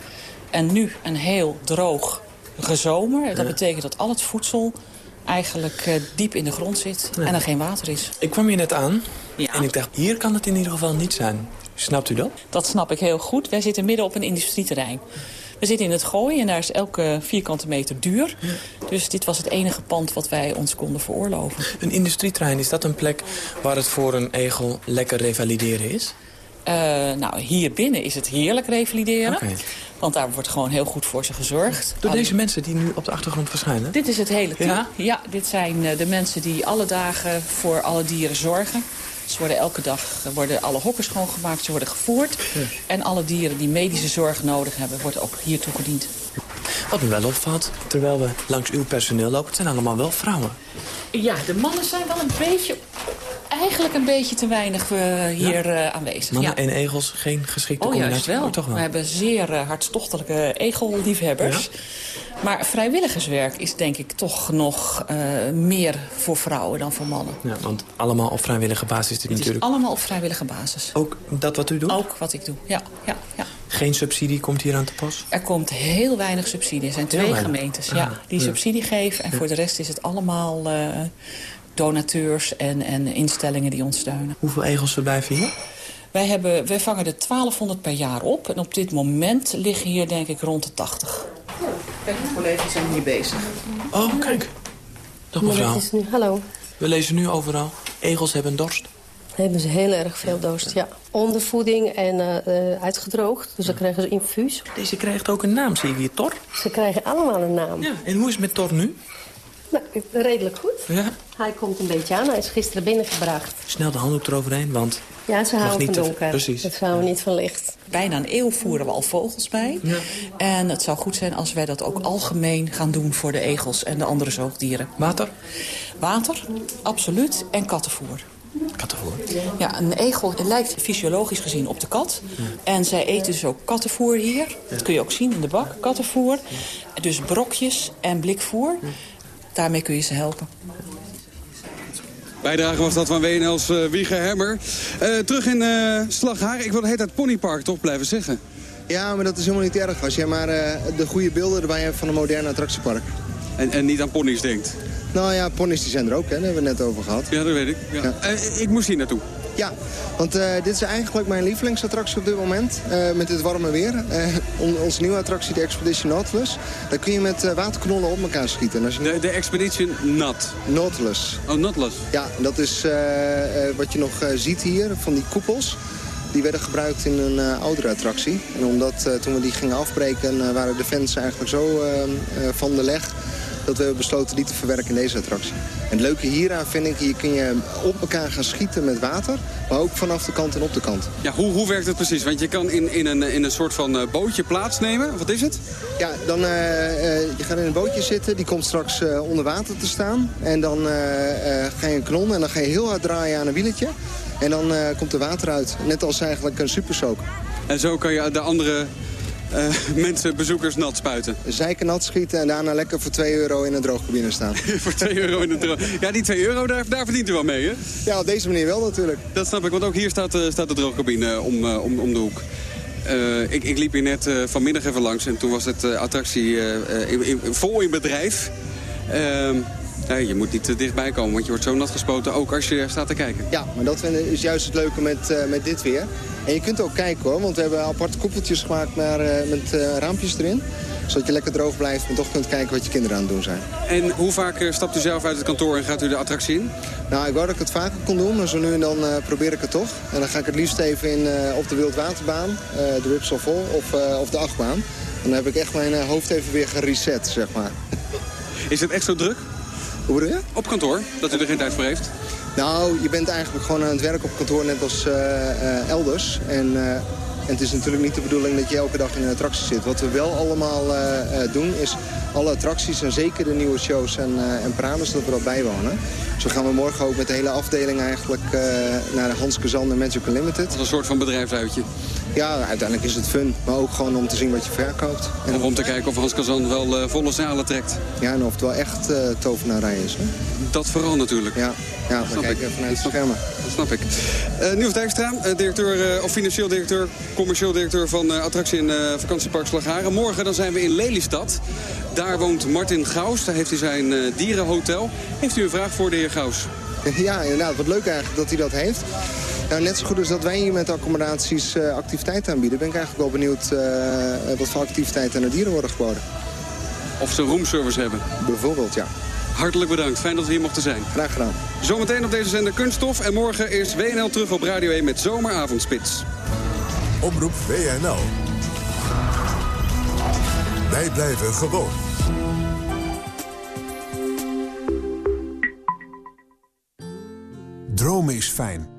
En nu een heel droog gezomer. Dat betekent dat al het voedsel eigenlijk uh, diep in de grond zit ja. en er geen water is. Ik kwam hier net aan ja. en ik dacht, hier kan het in ieder geval niet zijn. Snapt u dat? Dat snap ik heel goed. Wij zitten midden op een industrieterrein. We zitten in het gooi en daar is elke vierkante meter duur. Dus dit was het enige pand wat wij ons konden veroorloven. Een industrietrein, is dat een plek waar het voor een egel lekker revalideren is? Uh, nou, hier binnen is het heerlijk revalideren. Okay. Want daar wordt gewoon heel goed voor ze gezorgd. Door deze mensen die nu op de achtergrond verschijnen? Dit is het hele team. Ja, ja dit zijn de mensen die alle dagen voor alle dieren zorgen. Ze worden elke dag worden alle hokken schoongemaakt, ze worden gevoerd. Ja. En alle dieren die medische zorg nodig hebben, worden ook hier toegediend. Wat me wel opvalt, terwijl we langs uw personeel lopen, het zijn allemaal wel vrouwen. Ja, de mannen zijn wel een beetje, eigenlijk een beetje te weinig uh, hier ja? uh, aanwezig. Mannen ja. en egels, geen geschikte oh, combinatie? Juist wel. Toch wel. We hebben zeer uh, hartstochtelijke egelliefhebbers. Ja? Maar vrijwilligerswerk is denk ik toch nog meer voor vrouwen dan voor mannen. Ja, want allemaal op vrijwillige basis dit Het natuurlijk. is allemaal op vrijwillige basis. Ook dat wat u doet? Ook wat ik doe, ja. ja, ja. Geen subsidie komt hier aan te pas? Er komt heel weinig subsidie. Er zijn twee gemeentes ja, die subsidie geven. En voor de rest is het allemaal uh, donateurs en, en instellingen die ons steunen. Hoeveel egels verblijven hier? Wij, hebben, wij vangen er 1200 per jaar op. En op dit moment liggen hier denk ik rond de 80. Kijk, de collega's zijn hier bezig. Oh, kijk. Dag mevrouw. hallo. We lezen nu overal. Egels hebben dorst. Hebben ze heel erg veel dorst, ja. Ondervoeding en eh, eh, uitgedroogd. Dus dan krijgen ze infuus. Deze krijgt ook een naam, zie ik hier, Tor. Ze krijgen allemaal een naam. Ja, en hoe is het met Tor nu? Nou, redelijk goed. Ja. Hij komt een beetje aan. Hij is gisteren binnengebracht. Snel de handdoek eroverheen, want... Ja, ze houden van te- donker. Precies. Dat houden niet van licht. Bijna een eeuw voeren we al vogels bij. En het zou goed zijn als wij dat ook algemeen gaan doen voor de egels en de andere zoogdieren. Water? Water, absoluut. En kattenvoer. Kattenvoer? Ja, een egel lijkt fysiologisch gezien op de kat. En zij eten dus ook kattenvoer hier. Dat kun je ook zien in de bak, kattenvoer. Dus brokjes en blikvoer. Daarmee kun je ze helpen. Bijdrage was dat van WNL's uh, Wieger Hemmer. Eh, terug in uh, Slagharen. Ik wil hele tijd Ponypark toch blijven zeggen. Ja, maar dat is helemaal niet erg als jij maar eh, de goede beelden erbij hebt van een moderne attractiepark. En, en niet aan ponies denkt? Nou ja, ponies die zijn er ook, hè. daar hebben we het net over gehad. Ja, dat weet ik. Ja. Eh, ik moest hier naartoe. Ja, want eh, dit is eigenlijk mijn lievelingsattractie op dit moment. eh, met dit warme weer. On- onze nieuwe attractie, de Expedition Nautilus. Daar kun je met waterkanonnen op elkaar schieten. En als je... de, de Expedition Nat? Nautilus. Oh, Nautilus. Ja, dat is wat je nog ziet hier, van die koepels. Die werden gebruikt in een oudere attractie. En omdat toen we die gingen afbreken, waren de fans eigenlijk zo van de leg dat we hebben besloten die te verwerken in deze attractie. En het leuke hieraan vind ik, hier kun je op elkaar gaan schieten met water, maar ook vanaf de kant en op de kant. Ja, hoe, hoe werkt het precies? Want je kan in, in, een, in een soort van eh, bootje plaatsnemen. Wat is het? Ja, dan eh, eh, je gaat in een bootje zitten, die komt straks onder water te staan. En dan ga je een kanon en dan ga je heel hard draaien aan een wieletje. En dan komt er water uit, net als eigenlijk een supersoak. En zo kan je de andere (laughs) mensen, bezoekers, nat spuiten. Zeiken nat schieten en daarna lekker voor 2 euro in een droogcabine staan. (laughs) Voor 2 euro in de droog. Ja, die 2 euro, daar, daar verdient u wel mee, hè? Ja, op deze manier wel natuurlijk. Dat snap ik, want ook hier staat, eh, staat de droogcabine om, eh, om, om de hoek. Eh, ik, ik liep hier net eh, vanmiddag even langs en toen was het eh, attractie eh, eh, in, in- vol in bedrijf. Ja, je moet niet te dichtbij komen, want je wordt zo nat gespoten, ook als je staat te kijken. Ja, maar dat is juist het leuke met, eh, met dit weer. En je kunt ook kijken hoor, want we hebben aparte koepeltjes gemaakt eh, met eh, raampjes erin. Zodat je lekker droog blijft, maar toch kunt kijken wat je kinderen aan het doen zijn. En hoe vaak stapt u zelf uit het kantoor en gaat u de attractie in? Nou, ik wou dat ik het vaker kon doen, maar zo nu en dan probeer ik het toch. En dan ga ik het liefst even in op de wildwaterbaan, de Ripsel Vol of, of de achtbaan. En dan heb ik echt mijn hoofd even weer gereset, zeg maar. Is het echt zo druk? Hoe bedoel je? Op kantoor, dat u er geen tijd voor heeft? Nou, je bent eigenlijk gewoon aan het werk op kantoor net als eh, eh, elders. En, eh, en het is natuurlijk niet de bedoeling dat je elke dag in een attractie zit. Wat we wel allemaal doen is alle attracties en zeker de nieuwe shows en, eh, en dat we dat bijwonen. Zo gaan we morgen ook met de hele afdeling eigenlijk naar Hans Kazan en Magic Unlimited. Als een soort van bedrijfsuitje. Ja, uiteindelijk is het fun. Maar ook gewoon om te zien wat je verkoopt. En Of om te kijken of Hans Kazan wel eh, volle zalen trekt. Ja, en of het wel echt eh tovenarij is. Hè? Dat vooral natuurlijk. Ja, ja we Snap kijken ik. even naar het schermen. Dat snap ik. Uh, Niels Dijkstra, directeur, of financieel directeur, commercieel directeur van attractie- en vakantiepark Slagharen. Morgen dan zijn we in Lelystad. Daar woont Martin Gaus, daar heeft hij zijn dierenhotel. Heeft u een vraag voor de heer Gaus? Ja, inderdaad. Wat leuk eigenlijk dat hij dat heeft. Nou, net zo goed als dat wij hier met accommodaties eh, activiteiten aanbieden... ben ik eigenlijk wel benieuwd eh, wat voor activiteiten aan de dieren worden geboden. Of ze roomservice hebben? Bijvoorbeeld, ja. Hartelijk bedankt. Fijn dat we hier mochten zijn. Graag gedaan. Zometeen op deze zender Kunststof. En morgen is WNL terug op Radio 1 met Zomeravondspits. Omroep WNL. Wij blijven gewoon. Dromen is fijn.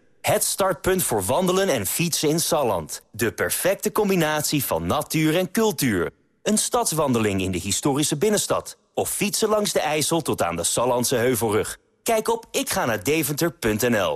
Het startpunt voor wandelen en fietsen in Salland. De perfecte combinatie van natuur en cultuur. Een stadswandeling in de historische binnenstad. Of fietsen langs de IJssel tot aan de Sallandse Heuvelrug. Kijk op ikga naar deventer.nl.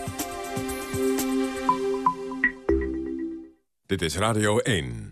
Dit is Radio 1.